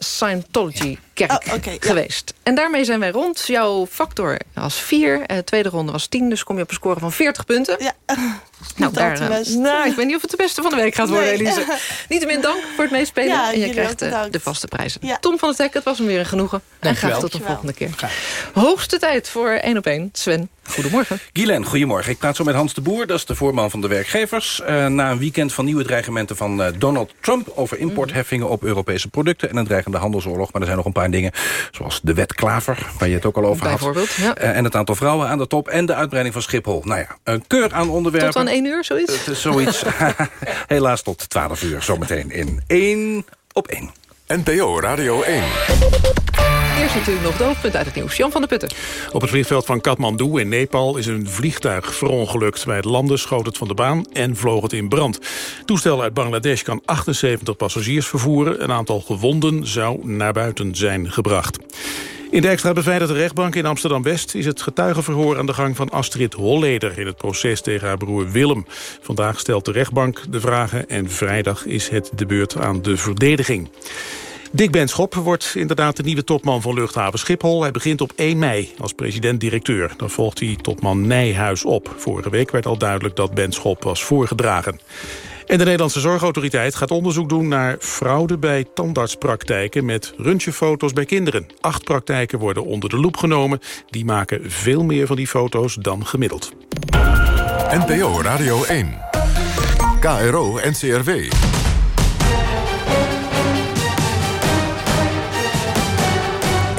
Scientology-kerk oh, okay, geweest. Ja. En daarmee zijn wij rond. Jouw factor was 4, de tweede ronde was 10, dus kom je op een score van 40 punten. Ja. [LAUGHS] Nou, daar, nou, ik weet niet of het de beste van de week gaat worden, nee. Elise. [LAUGHS] Niettemin dank voor het meespelen. Ja, en je krijgt de vaste prijzen. Tom van het Hek, het was hem weer een genoegen. Dank en graag tot de volgende keer. Graag. Hoogste tijd voor 1 op 1. Sven, goedemorgen. Guylaine, goedemorgen. Ik praat zo met Hans de Boer, dat is de voorman van de werkgevers. Uh, na een weekend van nieuwe dreigementen van uh, Donald Trump... over importheffingen op Europese producten en een dreigende handelsoorlog. Maar er zijn nog een paar dingen, zoals de wet Klaver... waar je het ook al over had. Bijvoorbeeld, ja. Uh, en het aantal vrouwen aan de top en de uitbreiding van Schiphol. Nou ja, een keur aan onderwerpen. Tot aan 1 uur, zoiets? Het is zoiets. [LAUGHS] [LAUGHS] Helaas tot 12 uur zometeen in 1 op 1. NPO Radio 1. Eerst natuurlijk nog de hoofdpunt uit het nieuws. Jan van der Putten. Op het vliegveld van Kathmandu in Nepal is een vliegtuig verongelukt. Bij het landen schoot het van de baan en vloog het in brand. Toestel uit Bangladesh kan 78 passagiers vervoeren. Een aantal gewonden zou naar buiten zijn gebracht. In de extra beveiligde rechtbank in Amsterdam-West... is het getuigenverhoor aan de gang van Astrid Holleder... in het proces tegen haar broer Willem. Vandaag stelt de rechtbank de vragen... en vrijdag is het de beurt aan de verdediging. Dick Benschop wordt inderdaad de nieuwe topman van luchthaven Schiphol. Hij begint op 1 mei als president-directeur. Dan volgt hij topman Nijhuis op. Vorige week werd al duidelijk dat Benschop was voorgedragen. En de Nederlandse Zorgautoriteit gaat onderzoek doen naar fraude bij tandartspraktijken met röntgenfoto's bij kinderen. Acht praktijken worden onder de loep genomen. Die maken veel meer van die foto's dan gemiddeld. NPO Radio 1. KRO NCRW.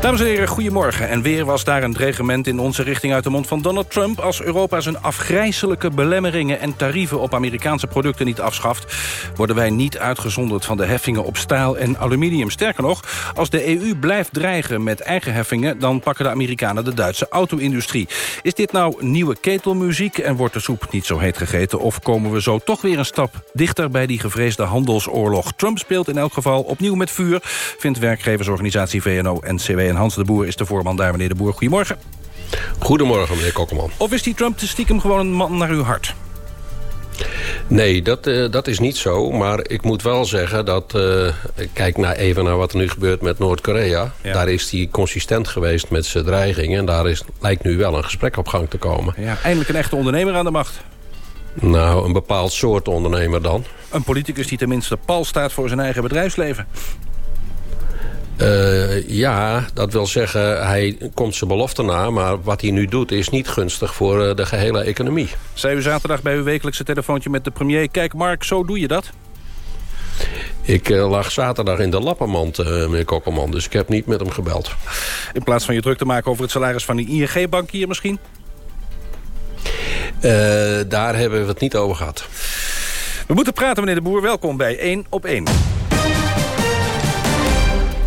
Dames en heren, goedemorgen. En weer was daar een dreigement in onze richting uit de mond van Donald Trump. Als Europa zijn afgrijzelijke belemmeringen en tarieven op Amerikaanse producten niet afschaft... worden wij niet uitgezonderd van de heffingen op staal en aluminium. Sterker nog, als de EU blijft dreigen met eigen heffingen... dan pakken de Amerikanen de Duitse auto-industrie. Is dit nou nieuwe ketelmuziek en wordt de soep niet zo heet gegeten... of komen we zo toch weer een stap dichter bij die gevreesde handelsoorlog? Trump speelt in elk geval opnieuw met vuur... vindt werkgeversorganisatie VNO en Hans de Boer is de voorman daar. Meneer de Boer, goedemorgen. Goedemorgen, meneer Kokkelman. Of is die Trump stiekem gewoon een man naar uw hart? Nee, dat, uh, dat is niet zo. Maar ik moet wel zeggen dat... Uh, kijk naar even naar wat er nu gebeurt met Noord-Korea. Ja. Daar is hij consistent geweest met zijn dreigingen. En daar is, lijkt nu wel een gesprek op gang te komen. Ja, eindelijk een echte ondernemer aan de macht. Nou, een bepaald soort ondernemer dan. Een politicus die tenminste pal staat voor zijn eigen bedrijfsleven. Uh, ja, dat wil zeggen, hij komt zijn belofte na... maar wat hij nu doet is niet gunstig voor uh, de gehele economie. Zei u zaterdag bij uw wekelijkse telefoontje met de premier... kijk Mark, zo doe je dat? Ik uh, lag zaterdag in de lappenmand, meneer Kokkelman... dus ik heb niet met hem gebeld. In plaats van je druk te maken over het salaris van die ING-bankier misschien? daar hebben we het niet over gehad. We moeten praten, meneer de Boer. Welkom bij 1 op 1.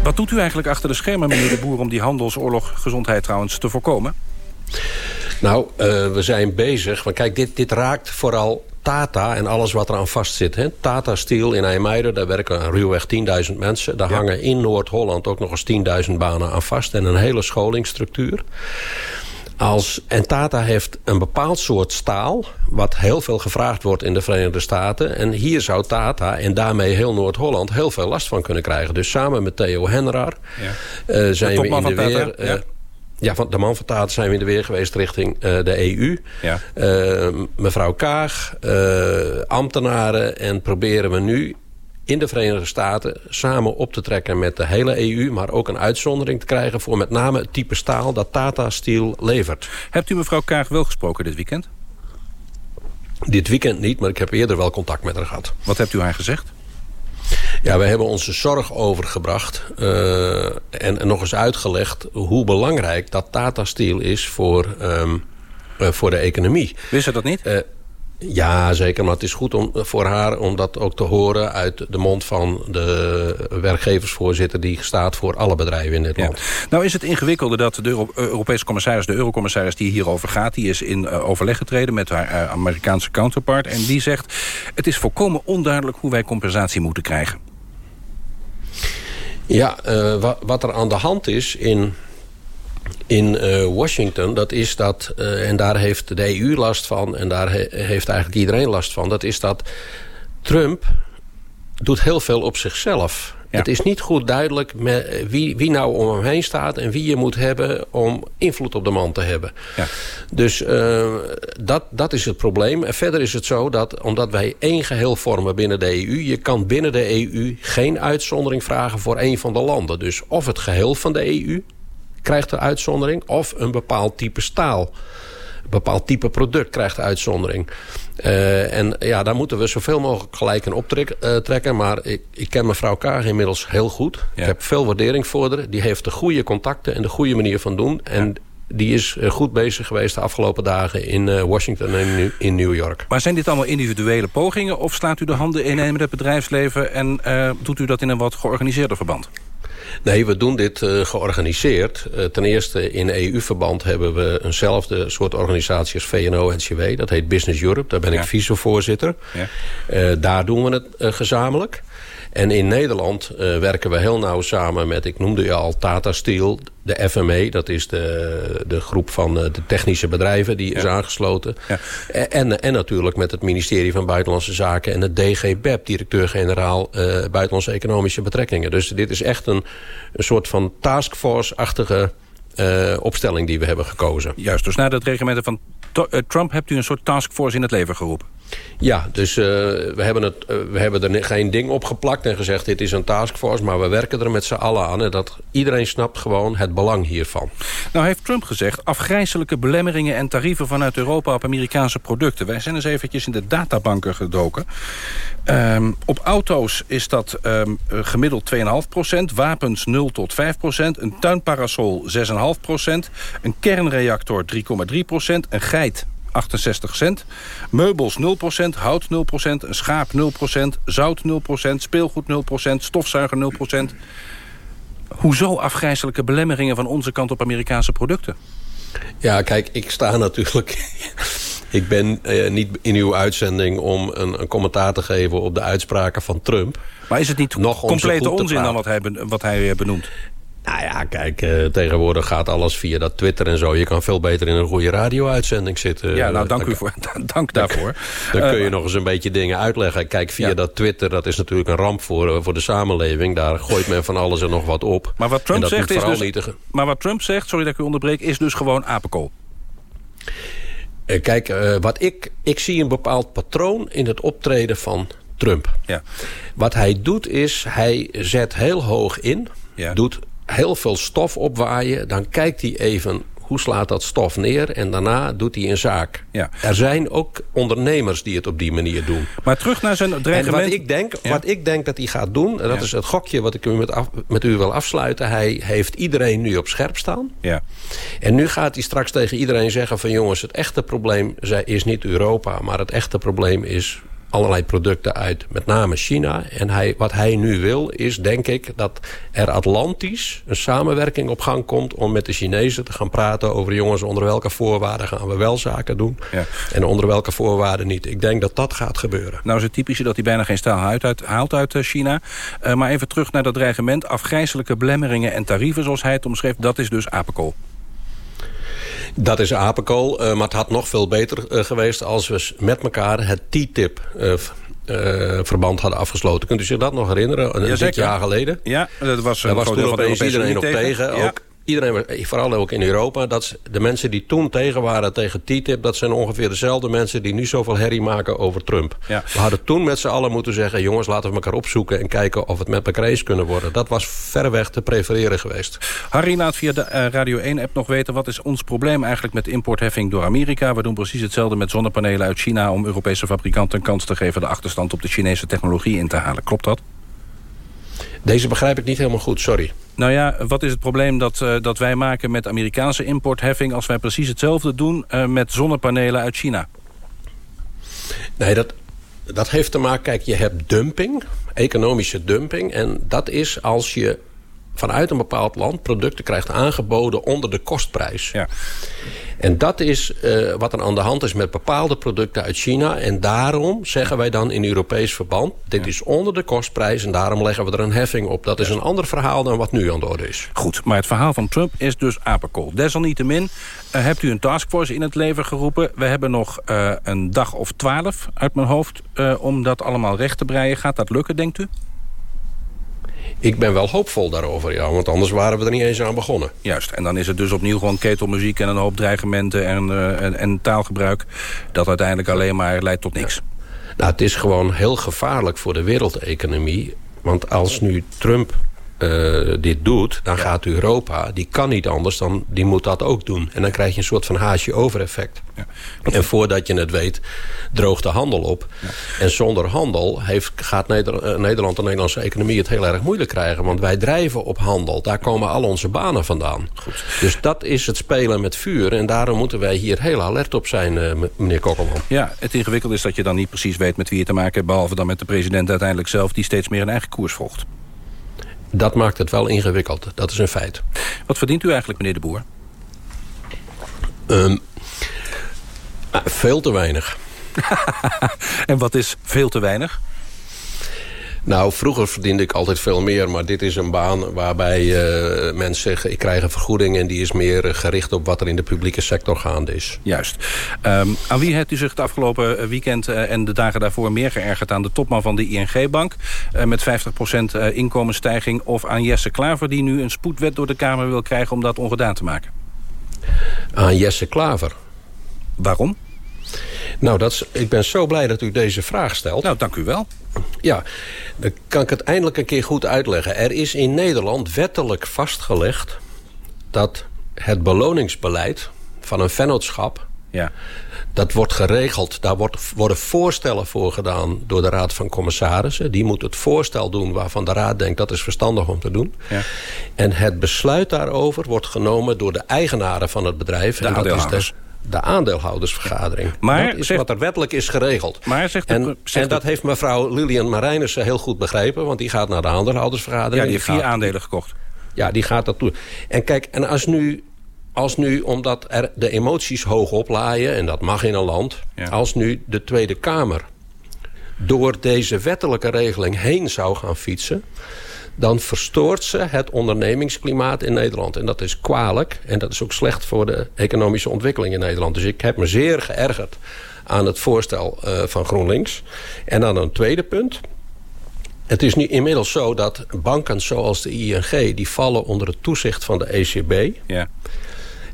Wat doet u eigenlijk achter de schermen, meneer de Boer... om die handelsoorlog, gezondheid trouwens, te voorkomen? Nou, uh, we zijn bezig. Want kijk, dit, dit raakt vooral Tata en alles wat eraan vastzit. Hè. Tata Steel in IJmuiden, daar werken ruwweg 10.000 mensen. Daar ja. hangen in Noord-Holland ook nog eens 10.000 banen aan vast. En een hele scholingsstructuur. Als, en Tata heeft een bepaald soort staal... wat heel veel gevraagd wordt in de Verenigde Staten. En hier zou Tata en daarmee heel Noord-Holland... heel veel last van kunnen krijgen. Dus samen met Theo Henraar ja. uh, zijn we in de weer... Uh, ja. ja. van de man van Tata zijn we in de weer geweest richting uh, de EU. Ja. mevrouw Kaag, ambtenaren en proberen we nu in de Verenigde Staten samen op te trekken met de hele EU... maar ook een uitzondering te krijgen voor met name het type staal dat Tata Steel levert. Hebt u mevrouw Kaag wel gesproken dit weekend? Dit weekend niet, maar ik heb eerder wel contact met haar gehad. Wat hebt u haar gezegd? Ja, we hebben onze zorg overgebracht uh, en, en, nog eens uitgelegd hoe belangrijk dat Tata Steel is voor, um, uh, voor de economie. Wist ze dat niet? Uh, ja, zeker. Maar het is goed om, voor haar om dat ook te horen uit de mond van de werkgeversvoorzitter... die staat voor alle bedrijven in dit ja. land. Nou is het ingewikkelde dat de Euro Europese commissaris, de eurocommissaris die hierover gaat... die is in uh, overleg getreden met haar uh, Amerikaanse counterpart... en die zegt, het is volkomen onduidelijk hoe wij compensatie moeten krijgen. Ja, uh, wat, wat er aan de hand is in in uh, Washington, dat is dat, uh, en daar heeft de EU last van... en daar he heeft eigenlijk iedereen last van... dat is dat Trump doet heel veel op zichzelf. Ja. Het is niet goed duidelijk met wie, wie nou om hem heen staat... en wie je moet hebben om invloed op de man te hebben. Ja. Dus uh, dat, dat is het probleem. En verder is het zo dat, omdat wij één geheel vormen binnen de EU... je kan binnen de EU geen uitzondering vragen voor één van de landen. Dus of het geheel van de EU krijgt de uitzondering... of een bepaald type staal. Een bepaald type product krijgt de uitzondering. Uh, en ja, daar moeten we zoveel mogelijk gelijk in optrekken. Uh, maar ik, ik ken mevrouw Kaag inmiddels heel goed. Ja. Ik heb veel waardering voor haar. Die heeft de goede contacten en de goede manier van doen. En ja. die is goed bezig geweest de afgelopen dagen in Washington en in New York. Maar zijn dit allemaal individuele pogingen... of slaat u de handen in met het bedrijfsleven... en doet u dat in een wat georganiseerder verband? Nee, we doen dit uh, georganiseerd. Uh, ten eerste in EU-verband hebben we eenzelfde soort organisatie als VNO-NCW. Dat heet Business Europe, daar ben ja. ik vicevoorzitter. Ja. Uh, daar doen we het gezamenlijk. En in Nederland uh, werken we heel nauw samen met, ik noemde je al, Tata Steel, de FME. Dat is de, de groep van uh, de technische bedrijven die ja. is aangesloten. Ja. En, en natuurlijk met het ministerie van Buitenlandse Zaken en het DGBEP, directeur-generaal uh, Buitenlandse Economische Betrekkingen. Dus dit is echt een, een soort van taskforce-achtige uh, opstelling die we hebben gekozen. Juist, dus na dat reglementen van Trump hebt u een soort taskforce in het leven geroepen. Ja, dus uh, we, hebben het, uh, we hebben er geen ding op geplakt en gezegd... dit is een taskforce, maar we werken er met z'n allen aan... en dat iedereen snapt gewoon het belang hiervan. Nou heeft Trump gezegd... afgrijzelijke belemmeringen en tarieven vanuit Europa op Amerikaanse producten. Wij zijn eens eventjes in de databanken gedoken. Um, op auto's is dat um, gemiddeld 2,5% wapens 0 tot 5% een tuinparasol 6,5% een kernreactor 3,3% een geit 68 cent. Meubels 0%, hout 0%, een schaap 0%, zout 0%, speelgoed 0%, stofzuiger 0%. Hoezo afgrijzelijke belemmeringen van onze kant op Amerikaanse producten? Ja, kijk, ik sta [LAUGHS] natuurlijk... ik ben eh, niet in uw uitzending om een, een, commentaar te geven op de uitspraken van Trump. Maar is het niet Nog complete onzin dan wat hij, wat hij benoemt? Nou ja, kijk, uh, tegenwoordig gaat alles via dat Twitter en zo. Je kan veel beter in een goede radio-uitzending zitten. Ja, nou, dank, u voor, [LAUGHS] dank daarvoor. Dan, kun je uh, nog eens een beetje dingen uitleggen. Kijk, via ja. dat Twitter, dat is natuurlijk een ramp voor, voor de samenleving. Daar gooit men van alles en nog wat op. Maar wat Trump, zegt, is dus, maar wat Trump zegt, sorry dat ik u onderbreek, is dus gewoon apenkool. Kijk, uh, wat ik, ik zie een bepaald patroon in het optreden van Trump. Ja. Wat hij doet is, hij zet heel hoog in, ja. doet heel veel stof opwaaien. Dan kijkt hij even hoe slaat dat stof neer. En daarna doet hij een zaak. Ja. Er zijn ook ondernemers die het op die manier doen. Maar terug naar zijn dreigement. En wat ik denk, ja. wat ik denk dat hij gaat doen... en dat ja. is het gokje wat ik met, af, met u wil afsluiten... hij heeft iedereen nu op scherp staan. Ja. En nu gaat hij straks tegen iedereen zeggen van... jongens, het echte probleem is niet Europa... maar het echte probleem is allerlei producten uit met name China. En hij, wat hij nu wil is, denk ik, dat er Atlantisch een samenwerking op gang komt... om met de Chinezen te gaan praten over jongens... onder welke voorwaarden gaan we wel zaken doen... Ja. en onder welke voorwaarden niet. Ik denk dat dat gaat gebeuren. Nou is het typische dat hij bijna geen staal haalt uit, haalt uit China. Uh, maar even terug naar dat dreigement. Afgrijzelijke belemmeringen en tarieven, zoals hij het omschreef... dat is dus apenkool. Dat is apenkool, uh, maar het had nog veel beter uh, geweest... als we met elkaar het TTIP uh, verband hadden afgesloten. Kunt u zich dat nog herinneren? Een ja, dit jaar geleden? Ja, dat was, Daar was toen opeens iedereen op tegen. tegen. Ja. Ook, iedereen, vooral ook in Europa... dat de mensen die toen tegen waren tegen TTIP... dat zijn ongeveer dezelfde mensen die nu zoveel herrie maken over Trump. Ja. We hadden toen met z'n allen moeten zeggen... jongens, laten we elkaar opzoeken en kijken of het met elkaar eens kunnen worden. Dat was verreweg te prefereren geweest. Harry laat via de eh, Radio 1-app nog weten... wat is ons probleem eigenlijk met importheffing door Amerika. We doen precies hetzelfde met zonnepanelen uit China... om Europese fabrikanten een kans te geven... de achterstand op de Chinese technologie in te halen. Klopt dat? Deze begrijp ik niet helemaal goed, sorry. Nou ja, wat is het probleem dat, eh, dat wij maken met Amerikaanse importheffing... als wij precies hetzelfde doen eh, met zonnepanelen uit China? Nee, dat, dat heeft te maken... Kijk, je hebt dumping, economische dumping. En dat is als je vanuit een bepaald land producten krijgt aangeboden onder de kostprijs. Ja. En dat is uh, wat er aan de hand is met bepaalde producten uit China. En daarom zeggen wij dan in Europees verband... dit is onder de kostprijs en daarom leggen we er een heffing op. Dat is een ander verhaal dan wat nu aan de orde is. Goed, maar het verhaal van Trump is dus apenkool. Desalniettemin uh, hebt u een taskforce in het leven geroepen. We hebben nog uh, een dag of twaalf uit mijn hoofd... om dat allemaal recht te breien. Gaat dat lukken, denkt u? Ik ben wel hoopvol daarover, ja. Want anders waren we er niet eens aan begonnen. Juist, en dan is het dus opnieuw gewoon ketelmuziek... en een hoop dreigementen en, uh, en, en, taalgebruik... dat uiteindelijk alleen maar leidt tot niks. Nou, het is gewoon heel gevaarlijk voor de wereldeconomie. Want als nu Trump uh, dit doet, dan ja. gaat Europa, die kan niet anders dan die moet dat ook doen. En dan krijg je een soort van haasje over effect. Ja. En voordat je het weet, droogt de handel op. Ja. En zonder handel heeft, gaat Neder uh, Nederland de Nederlandse economie het heel erg moeilijk krijgen. Want wij drijven op handel. Daar komen al onze banen vandaan. Goed. Dus dat is het spelen met vuur. En daarom moeten wij hier heel alert op zijn, uh, meneer Kokkelman. Ja, het ingewikkelde is dat je dan niet precies weet met wie je te maken hebt. Behalve dan met de president uiteindelijk zelf die steeds meer een eigen koers volgt. Dat maakt het wel ingewikkeld. Dat is een feit. Wat verdient u eigenlijk, meneer de Boer? Um, veel te weinig. [LAUGHS] en wat is veel te weinig? Nou, vroeger verdiende ik altijd veel meer. Maar dit is een baan waarbij uh, mensen zeggen... ik krijg een vergoeding en die is meer gericht op wat er in de publieke sector gaande is. Juist. Um, aan wie heeft u zich het afgelopen weekend uh, en de dagen daarvoor meer geërgerd? Aan de topman van de ING-bank uh, met 50% inkomensstijging... of aan Jesse Klaver die nu een spoedwet door de Kamer wil krijgen... om dat ongedaan te maken? Aan Jesse Klaver. Waarom? Nou, dat is, ik ben zo blij dat u deze vraag stelt. Nou, dank u wel. Ja, dan kan ik het eindelijk een keer goed uitleggen. Er is in Nederland wettelijk vastgelegd... dat het beloningsbeleid van een vennootschap... Ja. dat wordt geregeld. Daar wordt, worden voorstellen voor gedaan door de Raad van Commissarissen. Die moet het voorstel doen waarvan de Raad denkt... dat is verstandig om te doen. Ja. En het besluit daarover wordt genomen door de eigenaren van het bedrijf. De en dat is. De, de aandeelhoudersvergadering. Maar dat is zegt- wat er wettelijk is geregeld. Maar zegt de- en, zegt en dat de- heeft mevrouw Lilian Marijnissen heel goed begrepen... want die gaat naar de aandeelhoudersvergadering. Ja, die heeft vier gaat- aandelen gekocht. Ja, die gaat dat doen. En kijk, en als nu, als nu omdat er de emoties hoog oplaaien... en dat mag in een land... Ja. als nu de Tweede Kamer door deze wettelijke regeling heen zou gaan fietsen... dan verstoort ze het ondernemingsklimaat in Nederland. En dat is kwalijk. En dat is ook slecht voor de economische ontwikkeling in Nederland. Dus ik heb me zeer geërgerd aan het voorstel eh, van GroenLinks. En dan een tweede punt. Het is nu inmiddels zo dat banken zoals de ING... die vallen onder het toezicht van de ECB. Ja.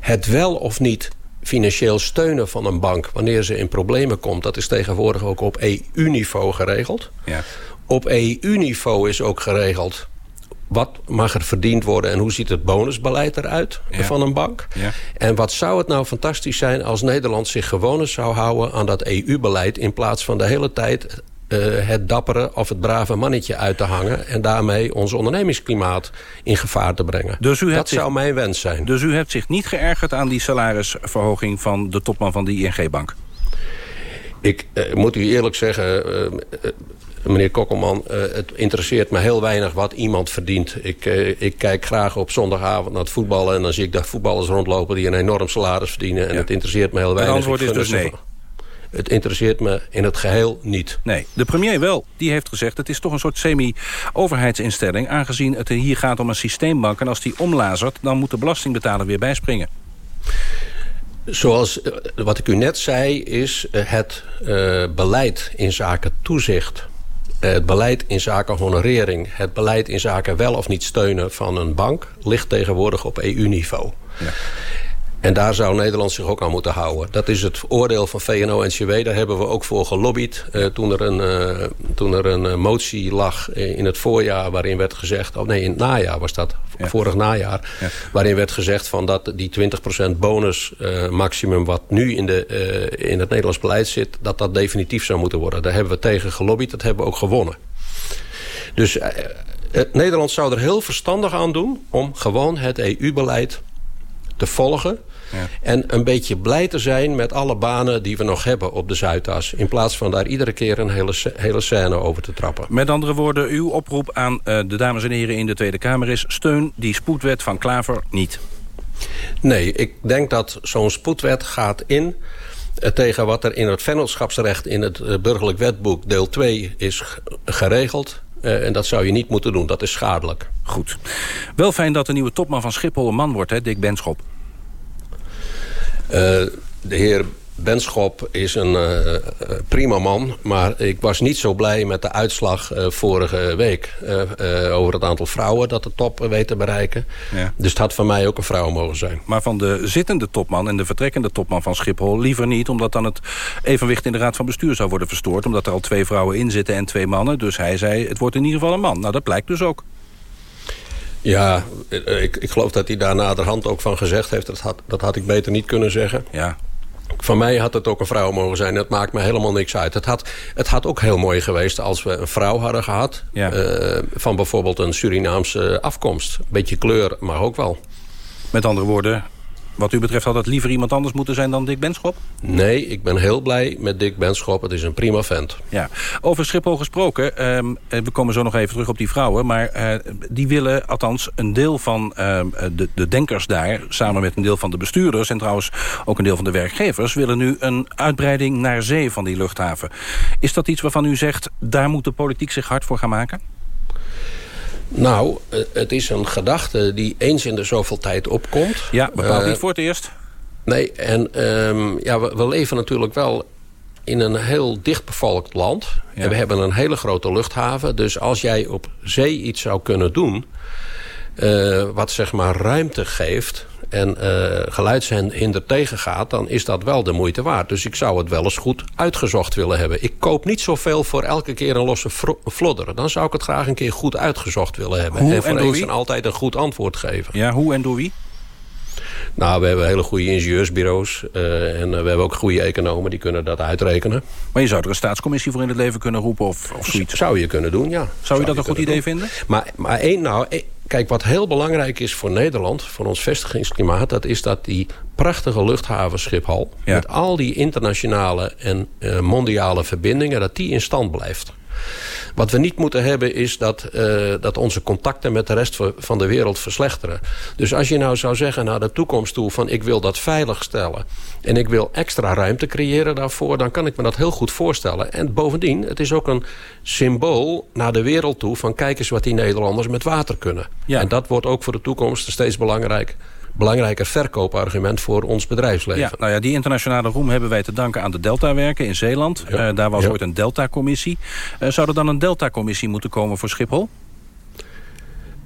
Het wel of niet financieel steunen van een bank... wanneer ze in problemen komt... dat is tegenwoordig ook op EU-niveau geregeld. Ja. Op EU-niveau is ook geregeld... wat mag er verdiend worden en hoe ziet het bonusbeleid eruit Ja. van een bank. Ja. En wat zou het nou fantastisch zijn als Nederland zich gewoon eens zou houden... aan dat EU-beleid in plaats van de hele tijd... eh, het dappere of het brave mannetje uit te hangen... en daarmee ons ondernemingsklimaat in gevaar te brengen. Dus u hebt dat zich- zou mijn wens zijn. Dus u hebt zich niet geërgerd aan die salarisverhoging... van de topman van de ING-bank? Ik eh, moet u eerlijk zeggen, eh, meneer Kokkelman... eh, het interesseert me heel weinig wat iemand verdient. Ik, eh, ik kijk graag op zondagavond naar het voetballen... en dan zie ik daar voetballers rondlopen die een enorm salaris verdienen. En Ja. het interesseert me heel weinig. antwoord Ik is dus het nee. Het interesseert me in het geheel niet. Nee, de premier wel. Die heeft gezegd... het is toch een soort semi-overheidsinstelling... aangezien het hier gaat om een systeembank... en als die omlazert, dan moet de belastingbetaler weer bijspringen. Zoals eh, wat ik u net zei, is het beleid in zaken toezicht het beleid in zaken honorering... het beleid in zaken wel of niet steunen van een bank... ligt tegenwoordig op EU-niveau. Ja. En daar zou Nederland zich ook aan moeten houden. Dat is het oordeel van VNO-NCW. Daar hebben we ook voor gelobbyd. Uh, toen er een, uh, toen er een uh, motie lag in het voorjaar waarin werd gezegd... Oh nee, in het najaar was dat, ja. vorig najaar... Ja. waarin werd gezegd van dat die 20% bonus maximum... wat nu in, de, in het Nederlands beleid zit... dat dat definitief zou moeten worden. Daar hebben we tegen gelobbyd. Dat hebben we ook gewonnen. Dus Nederland zou er heel verstandig aan doen... om gewoon het EU-beleid te volgen. Ja. En een beetje blij te zijn met alle banen die we nog hebben op de Zuidas. In plaats van daar iedere keer een hele, hele scène over te trappen. Met andere woorden, uw oproep aan uh, de dames en heren in de Tweede Kamer is... steun die spoedwet van Klaver niet. Nee, ik denk dat zo'n spoedwet gaat in tegen wat er in het vennootschapsrecht... in het uh, burgerlijk wetboek deel 2 is geregeld. Uh, en dat zou je niet moeten doen, dat is schadelijk. Goed. Wel fijn dat de nieuwe topman van Schiphol een man wordt, hè, Dick Benschop. Uh, de heer Benschop is een uh, prima man. Maar ik was niet zo blij met de uitslag uh, vorige week. Uh, over het aantal vrouwen dat de top weet te bereiken. Ja. Dus het had van mij ook een vrouw mogen zijn. Maar van de zittende topman en de vertrekkende topman van Schiphol... liever niet, omdat dan het evenwicht in de Raad van Bestuur zou worden verstoord. Omdat er al twee vrouwen in zitten en twee mannen. Dus hij zei, het wordt in ieder geval een man. Nou, dat blijkt dus ook. Ja, ik, ik geloof dat hij daar naderhand ook van gezegd heeft. Dat had, dat had ik beter niet kunnen zeggen. Ja, van mij had het ook een vrouw mogen zijn. Dat maakt me helemaal niks uit. Het had, het had ook heel mooi geweest als we een vrouw hadden gehad... Ja. Uh, van bijvoorbeeld een Surinaamse afkomst. Beetje kleur mag ook wel. Met andere woorden, wat u betreft had het liever iemand anders moeten zijn dan Dick Benschop? Nee, ik ben heel blij met Dick Benschop. Het is een prima vent. Ja. Over Schiphol gesproken, um, we komen zo nog even terug op die vrouwen... maar uh, die willen althans een deel van uh, de, de denkers daar... samen met een deel van de bestuurders en trouwens ook een deel van de werkgevers... willen nu een uitbreiding naar zee van die luchthaven. Is dat iets waarvan u zegt, daar moet de politiek zich hard voor gaan maken? Nou, het is een gedachte die eens in de zoveel tijd opkomt. Ja, bepaald uh, niet voor het eerst. Nee, en um, ja, we, we, leven natuurlijk wel in een heel dichtbevolkt land. Ja. En we hebben een hele grote luchthaven. Dus als jij op zee iets zou kunnen doen... Uh, wat zeg maar ruimte geeft en uh, geluidshinder tegengaat... dan is dat wel de moeite waard. Dus ik zou het wel eens goed uitgezocht willen hebben. Ik koop niet zoveel voor elke keer een losse flodder. Dan zou ik het graag een keer goed uitgezocht willen hebben. Hoe en voor en eens en altijd een goed antwoord geven. Ja, hoe en door wie? Nou, we hebben hele goede ingenieursbureaus. Uh, en uh, we hebben ook goede economen die kunnen dat uitrekenen. Maar je zou er een staatscommissie voor in het leven kunnen roepen of, of zoiets? Zou je kunnen doen, ja. Zou, zou je dat een goed idee doen? vinden? Maar, maar één, nou, één, kijk, wat heel belangrijk is voor Nederland... voor ons vestigingsklimaat... dat is dat die prachtige luchthaven Schiphol... Ja. met al die internationale en uh, mondiale verbindingen... dat die in stand blijft. Wat we niet moeten hebben is dat, uh, dat onze contacten met de rest van de wereld verslechteren. Dus als je nou zou zeggen naar de toekomst toe van ik wil dat veilig stellen... en ik wil extra ruimte creëren daarvoor... dan kan ik me dat heel goed voorstellen. En bovendien, het is ook een symbool naar de wereld toe... van kijk eens wat die Nederlanders met water kunnen. Ja. En dat wordt ook voor de toekomst steeds belangrijk belangrijker verkoopargument voor ons bedrijfsleven. Ja, nou ja, die internationale roem hebben wij te danken aan de Delta-werken in Zeeland. Ja. Uh, daar was ja. ooit een Delta-commissie. Uh, zou er dan een Delta-commissie moeten komen voor Schiphol?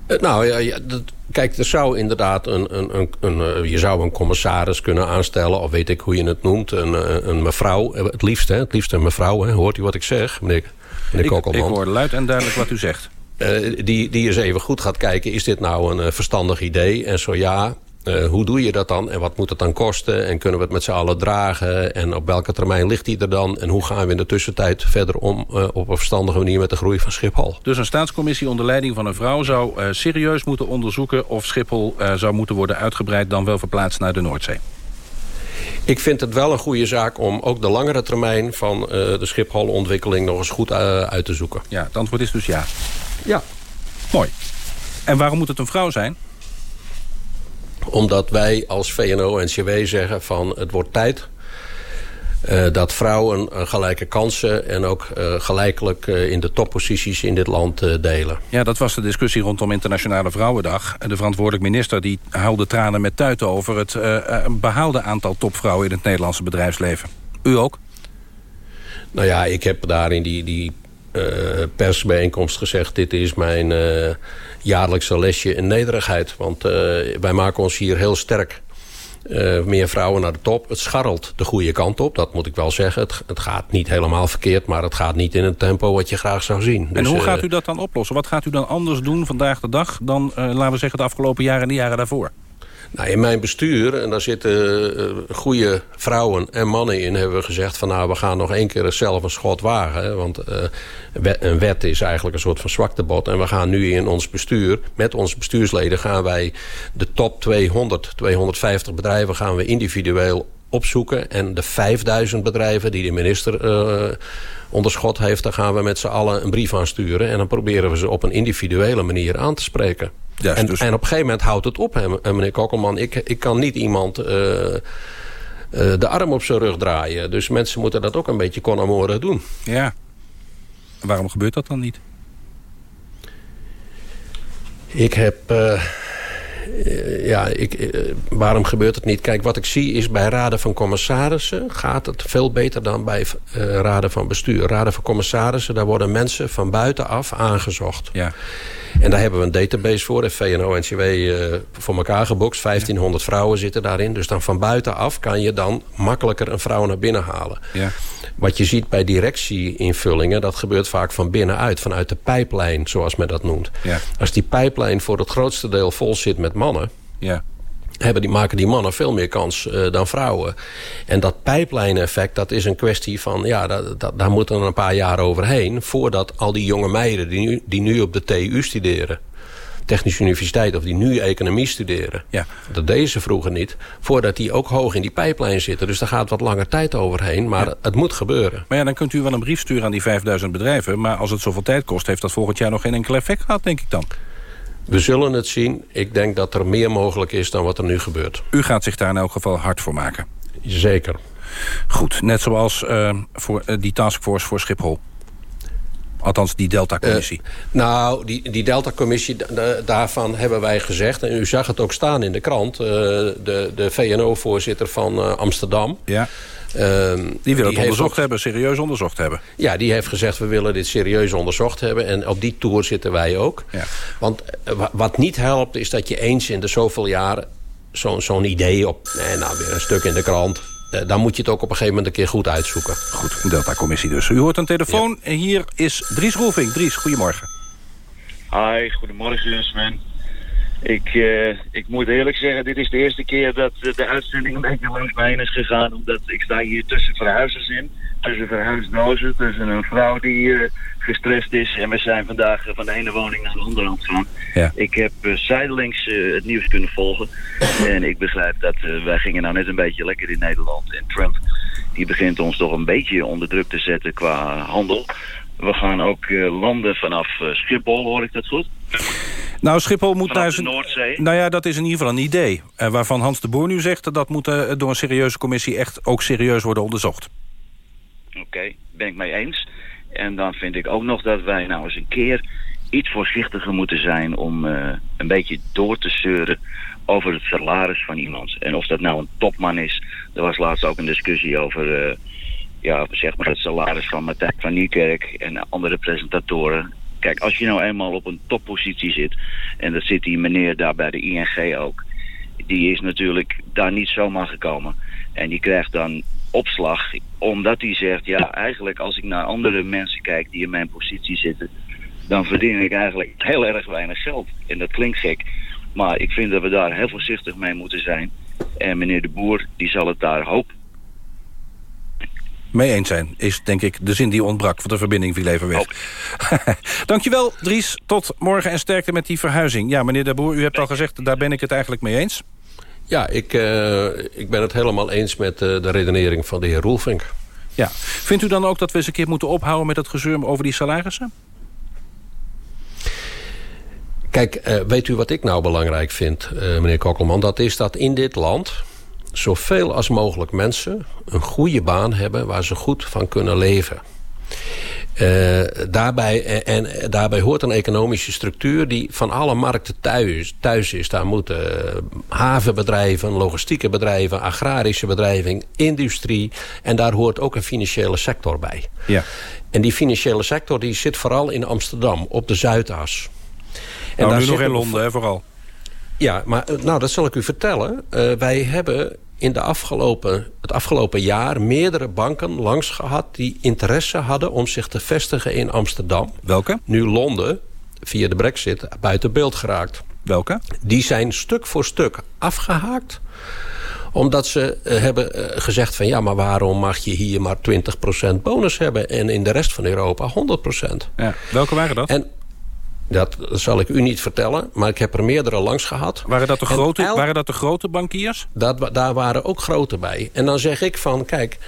Uh, nou ja, ja dat, kijk, er zou inderdaad een, een, een, een, je zou een commissaris kunnen aanstellen, of weet ik hoe je het noemt, een, een mevrouw, het liefst, hè, het liefst een mevrouw, hè, hoort u wat ik zeg, meneer, meneer ik, ik hoor luid en duidelijk wat u zegt. Uh, die, die eens even goed gaat kijken, is dit nou een verstandig idee? En zo ja, uh, hoe doe je dat dan en wat moet het dan kosten? En kunnen we het met z'n allen dragen? En op welke termijn ligt die er dan? En hoe gaan we in de tussentijd verder om uh, op een verstandige manier met de groei van Schiphol? Dus een staatscommissie onder leiding van een vrouw zou uh, serieus moeten onderzoeken... of Schiphol zou moeten worden uitgebreid dan wel verplaatst naar de Noordzee? Ik vind het wel een goede zaak om ook de langere termijn van de Schiphol-ontwikkeling nog eens goed uit te zoeken. Ja, het antwoord is dus ja. Ja. Mooi. En waarom moet het een vrouw zijn? Omdat wij als VNO-NCW zeggen van het wordt tijd... Uh, dat vrouwen uh, gelijke kansen en ook uh, gelijkelijk in de topposities in dit land delen. Ja, dat was de discussie rondom Internationale Vrouwendag. De verantwoordelijk minister die huilde tranen met tuiten over het behaalde aantal topvrouwen in het Nederlandse bedrijfsleven. U ook? Nou ja, ik heb daar in die, die uh, persbijeenkomst gezegd... dit is mijn uh, jaarlijkse lesje in nederigheid. Want uh, wij maken ons hier heel sterk. meer vrouwen naar de top. Het scharrelt de goede kant op, dat moet ik wel zeggen. Het, het, gaat niet helemaal verkeerd, maar het gaat niet in het tempo wat je graag zou zien. En dus, hoe gaat u dat dan oplossen? Wat gaat u dan anders doen vandaag de dag... dan, laten we zeggen, de afgelopen jaren en de jaren daarvoor? Nou, in mijn bestuur, en daar zitten uh, goede vrouwen en mannen in... hebben we gezegd van nou, we gaan nog één keer zelf een schot wagen. Want uh, een wet is eigenlijk een soort van zwaktebod. En we gaan nu in ons bestuur, met onze bestuursleden... gaan wij de top 200, 250 bedrijven gaan we individueel opzoeken. En de 5000 bedrijven die de minister uh, onder schot heeft... daar gaan we met z'n allen een brief aan sturen. En dan proberen we ze op een individuele manier aan te spreken. Juist, en, dus... en, op een gegeven moment houdt het op, hè, meneer Kokkelman. Ik, ik kan niet iemand uh, uh, de arm op zijn rug draaien. Dus mensen moeten dat ook een beetje con amore doen. Ja. Waarom gebeurt dat dan niet? Ik heb... Uh, ja, ik, waarom gebeurt het niet? Kijk, wat ik zie is bij raden van commissarissen... gaat het veel beter dan bij raden van bestuur. Raden van commissarissen, daar worden mensen van buitenaf aangezocht. Ja. En daar hebben we een database voor. De VNO-NCW uh, voor elkaar gebokst. 1500 vrouwen zitten daarin. Dus dan van buitenaf kan je dan makkelijker een vrouw naar binnen halen. Ja. Wat je ziet bij directieinvullingen... dat gebeurt vaak van binnenuit. Vanuit de pijplijn, zoals men dat noemt. Ja. Als die pijplijn voor het grootste deel vol zit met mannen... Ja hebben die, maken die mannen veel meer kans uh, dan vrouwen. En dat pijplijneffect, dat is een kwestie van... ja, dat, dat, daar moeten er een paar jaar overheen... voordat al die jonge meiden die nu, die nu op de TU studeren... Technische Universiteit of die nu economie studeren... Ja. dat deze vroeger niet... voordat die ook hoog in die pijplijn zitten. Dus daar gaat wat langer tijd overheen, maar ja. het moet gebeuren. Maar ja, dan kunt u wel een brief sturen aan die 5000 bedrijven... maar als het zoveel tijd kost, heeft dat volgend jaar nog geen enkel effect gehad, denk ik dan. We zullen het zien. Ik denk dat er meer mogelijk is dan wat er nu gebeurt. U gaat zich daar in elk geval hard voor maken. Zeker. Goed, net zoals uh, voor, uh, die taskforce voor Schiphol. Althans, die Delta-commissie. Uh, nou, die, die Delta-commissie, daarvan hebben wij gezegd... en u zag het ook staan in de krant... de, de VNO-voorzitter van Amsterdam... Ja. Um, die wil het die onderzocht ook, hebben, serieus onderzocht hebben. Ja, die heeft gezegd, we willen dit serieus onderzocht hebben. En op die tour zitten wij ook. Ja. Want wat niet helpt, is dat je eens in de zoveel jaren... zo'n zo idee op, nee, nou, weer een stuk in de krant... Uh, dan moet je het ook op een gegeven moment een keer goed uitzoeken. Goed, Delta-commissie dus. U hoort een telefoon. Ja. En hier is Dries Roelvink. Dries, goedemorgen. Hi, goedemorgen Sven. Ik, uh, ik moet eerlijk zeggen, dit is de eerste keer dat de uitzending een beetje langs mij heen is gegaan. Omdat ik sta hier tussen verhuizers in. Tussen verhuisdozen, tussen een vrouw die uh, gestrest is. En we zijn vandaag van de ene woning naar de andere aan het gaan. Ja. Ik heb uh, zijdelings het nieuws kunnen volgen. En ik begrijp dat wij gingen nou net een beetje lekker in Nederland. En Trump die begint ons toch een beetje onder druk te zetten qua handel. We gaan ook landen vanaf Schiphol, hoor ik dat goed? Nou, Schiphol moet naar de Noordzee? Nou ja, dat is in ieder geval een idee. Waarvan Hans de Boer nu zegt dat moet door een serieuze commissie echt ook serieus worden onderzocht. Oké, ben ik mee eens. En dan vind ik ook nog dat wij nou eens een keer iets voorzichtiger moeten zijn om uh, een beetje door te zeuren over het salaris van iemand. En of dat nou een topman is. Er was laatst ook een discussie over ja, zeg maar het salaris van Martijn van Niekerk en andere presentatoren. Kijk, als je nou eenmaal op een toppositie zit... en dat zit die meneer daar bij de ING ook... die is natuurlijk daar niet zomaar gekomen. En die krijgt dan opslag omdat hij zegt... ja, eigenlijk als ik naar andere mensen kijk die in mijn positie zitten... dan verdien ik eigenlijk heel erg weinig geld. En dat klinkt gek, maar ik vind dat we daar heel voorzichtig mee moeten zijn. En meneer de Boer, die zal het daar hoop mee eens zijn, is denk ik de zin die ontbrak. Want de verbinding viel even weg. [LAUGHS] Dankjewel, Dries. Tot morgen en sterkte met die verhuizing. Ja, meneer De Boer, u hebt al gezegd, daar ben ik het eigenlijk mee eens. Ja, ik, uh, ik ben het helemaal eens met uh, de redenering van de heer Roelvink. Ja. Vindt u dan ook dat we eens een keer moeten ophouden met het gezeur over die salarissen? Kijk, uh, weet u wat ik nou belangrijk vind, meneer Kokkelman? Dat is dat in dit land zoveel als mogelijk mensen een goede baan hebben... waar ze goed van kunnen leven. Uh, daarbij, en, en, daarbij hoort een economische structuur die van alle markten thuis, thuis is. Daar moeten havenbedrijven, logistieke bedrijven, agrarische bedrijven, industrie. En daar hoort ook een financiële sector bij. Ja. En die financiële sector die zit vooral in Amsterdam, op de Zuidas. En nou, nu nog in Londen, vooral. Ja, maar nou, dat zal ik u vertellen. Uh, wij hebben in de afgelopen, het afgelopen jaar meerdere banken langs gehad... die interesse hadden om zich te vestigen in Amsterdam. Welke? Nu Londen, via de brexit, buiten beeld geraakt. Welke? Die zijn stuk voor stuk afgehaakt omdat ze uh, hebben uh, gezegd van ja, maar waarom mag je hier maar 20% bonus hebben... en in de rest van Europa 100%? Ja. Welke waren dat? En dat zal ik u niet vertellen, maar ik heb er meerdere langs gehad. Waren dat de, grote, el... waren dat de grote bankiers? Dat, daar waren ook grote bij. En dan zeg ik van, kijk,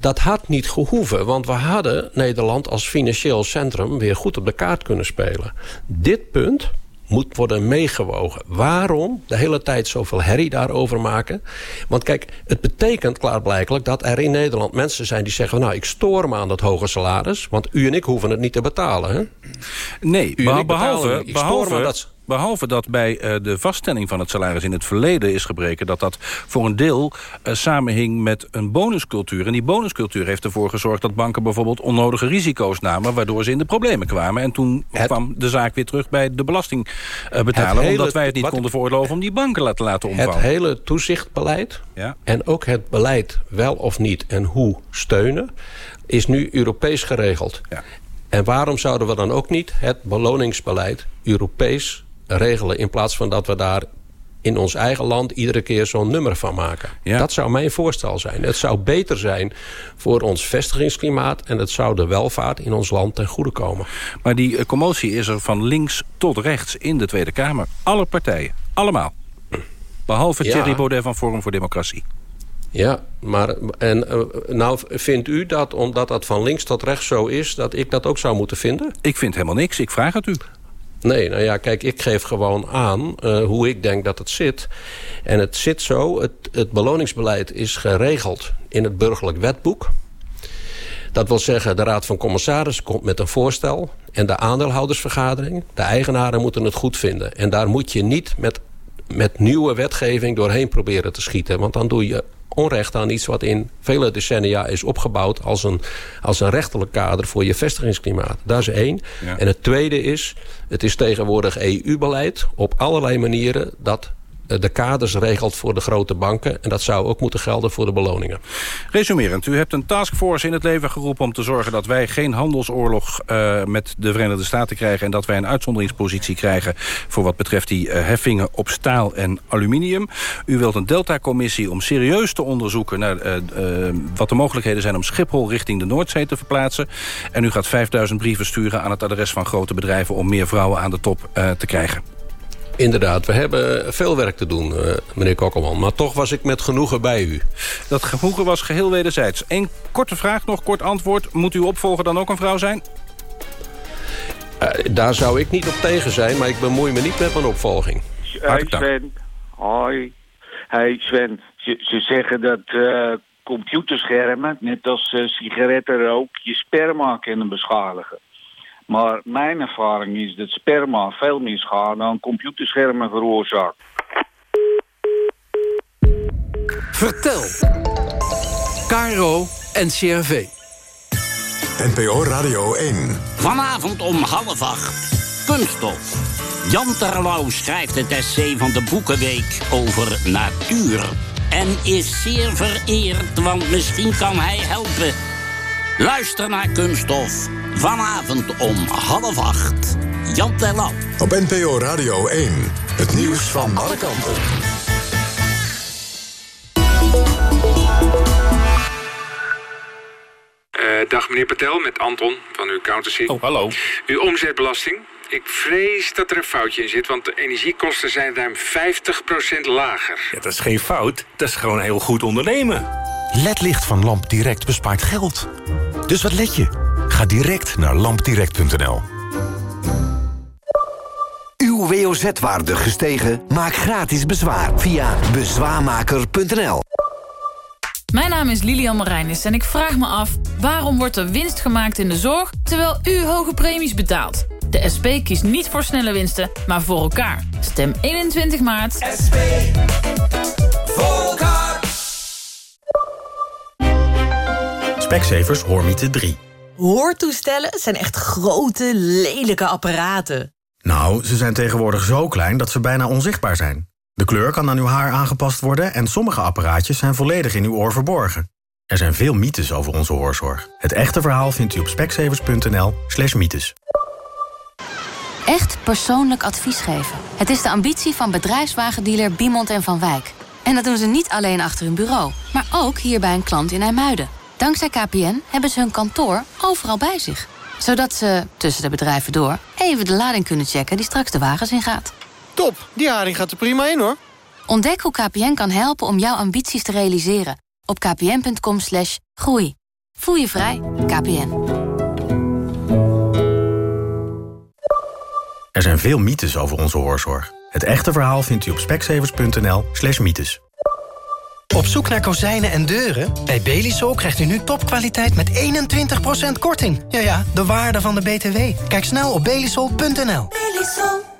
dat had niet gehoeven. Want we hadden Nederland als financieel centrum weer goed op de kaart kunnen spelen. Dit punt moet worden meegewogen. Waarom de hele tijd zoveel herrie daarover maken? Want kijk, het betekent klaarblijkelijk dat er in Nederland mensen zijn die zeggen... nou, ik stoor me aan dat hoge salaris, want u en ik hoeven het niet te betalen. Hè? Nee, u behalve, behalve, behalve dat Behalve dat bij uh, de vaststelling van het salaris in het verleden is gebreken... dat dat voor een deel uh, samenhing met een bonuscultuur. En die bonuscultuur heeft ervoor gezorgd dat banken bijvoorbeeld onnodige risico's namen... waardoor ze in de problemen kwamen. En toen het, kwam de zaak weer terug bij de belastingbetaler... Hele, omdat wij het niet konden veroorloven om die banken te laten omvallen. Het hele toezichtbeleid ja. en ook het beleid wel of niet en hoe steunen... is nu Europees geregeld. Ja. En waarom zouden we dan ook niet het beloningsbeleid Europees regelen... in plaats van dat we daar in ons eigen land iedere keer zo'n nummer van maken. Ja. Dat zou mijn voorstel zijn. Het zou beter zijn voor ons vestigingsklimaat... en het zou de welvaart in ons land ten goede komen. Maar die uh, commotie is er van links tot rechts in de Tweede Kamer. Alle partijen, allemaal. Behalve Ja. Thierry Baudet van Forum voor Democratie. Ja, maar en, uh, nou vindt u dat omdat dat van links tot rechts zo is... dat ik dat ook zou moeten vinden? Ik vind helemaal niks, ik vraag het u. Nee, nou ja, kijk, ik geef gewoon aan uh, hoe ik denk dat het zit. En het zit zo, het, het beloningsbeleid is geregeld in het burgerlijk wetboek. Dat wil zeggen, de Raad van Commissarissen komt met een voorstel... en de aandeelhoudersvergadering, de eigenaren moeten het goed vinden. En daar moet je niet met, met nieuwe wetgeving doorheen proberen te schieten. Want dan doe je onrecht aan iets wat in vele decennia is opgebouwd... als een, als een rechterlijk kader voor je vestigingsklimaat. Dat is één. Ja. En het tweede is, het is tegenwoordig EU-beleid... op allerlei manieren dat de kaders regelt voor de grote banken. En dat zou ook moeten gelden voor de beloningen. Resumerend, u hebt een taskforce in het leven geroepen... om te zorgen dat wij geen handelsoorlog uh, met de Verenigde Staten krijgen... en dat wij een uitzonderingspositie krijgen... voor wat betreft die uh, heffingen op staal en aluminium. U wilt een Delta-commissie om serieus te onderzoeken... Naar, wat de mogelijkheden zijn om Schiphol richting de Noordzee te verplaatsen. En u gaat 5000 brieven sturen aan het adres van grote bedrijven... om meer vrouwen aan de top te krijgen. Inderdaad, we hebben veel werk te doen, uh, meneer Kokkelman. Maar toch was ik met genoegen bij u. Dat genoegen was geheel wederzijds. Eén korte vraag, nog kort antwoord. Moet uw opvolger dan ook een vrouw zijn? Uh, daar zou ik niet op tegen zijn, maar ik bemoei me niet met mijn opvolging. Hey Sven, hoi. Hey Sven, ze, ze zeggen dat uh, computerschermen, net als uh, sigarettenrook, je sperma kunnen beschadigen. Maar mijn ervaring is dat sperma veel meer schade dan computerschermen veroorzaakt. Vertel. Caro en CRV. NPO Radio 1. Vanavond om half acht. Kunststof. Jan Terlouw schrijft het essay van de Boekenweek over natuur. En is zeer vereerd, want misschien kan hij helpen. Luister naar Kunststof. Vanavond om half acht. Jan Terlouw. Op NPO Radio 1. Het nieuws van alle kanten. Uh, dag meneer Patel, met Anton van uw accountancy. Oh, hallo. Uw omzetbelasting. Ik vrees dat er een foutje in zit, want de energiekosten zijn ruim 50% lager. Ja, dat is geen fout, dat is gewoon heel goed ondernemen. LED-licht van Lamp Direct bespaart geld. Dus wat let je? Ga direct naar lampdirect.nl. Uw WOZ-waarde gestegen? Maak gratis bezwaar via bezwaarmaker.nl. Mijn naam is Lilian Marijnis en ik vraag me af... waarom wordt er winst gemaakt in de zorg... terwijl u hoge premies betaalt? De SP kiest niet voor snelle winsten, maar voor elkaar. Stem 21 maart. SP. Voor elkaar. Specsavers Hoormiete 3. Hoortoestellen zijn echt grote, lelijke apparaten. Nou, ze zijn tegenwoordig zo klein dat ze bijna onzichtbaar zijn. De kleur kan aan uw haar aangepast worden... en sommige apparaatjes zijn volledig in uw oor verborgen. Er zijn veel mythes over onze hoorzorg. Het echte verhaal vindt u op speksevers.nl slash mythes. Echt persoonlijk advies geven. Het is de ambitie van bedrijfswagendealer Biemond en Van Wijk. En dat doen ze niet alleen achter hun bureau, maar ook hier bij een klant in IJmuiden. Dankzij KPN hebben ze hun kantoor overal bij zich. Zodat ze, tussen de bedrijven door, even de lading kunnen checken die straks de wagens ingaat. Top, die haring gaat er prima in hoor. Ontdek hoe KPN kan helpen om jouw ambities te realiseren. Op kpn.com slash groei. Voel je vrij, KPN. Er zijn veel mythes over onze hoorzorg. Het echte verhaal vindt u op speksevers.nl slash mythes. Op zoek naar kozijnen en deuren? Bij Belisol krijgt u nu topkwaliteit met 21% korting. Ja ja, de waarde van de BTW. Kijk snel op belisol.nl. Belisol.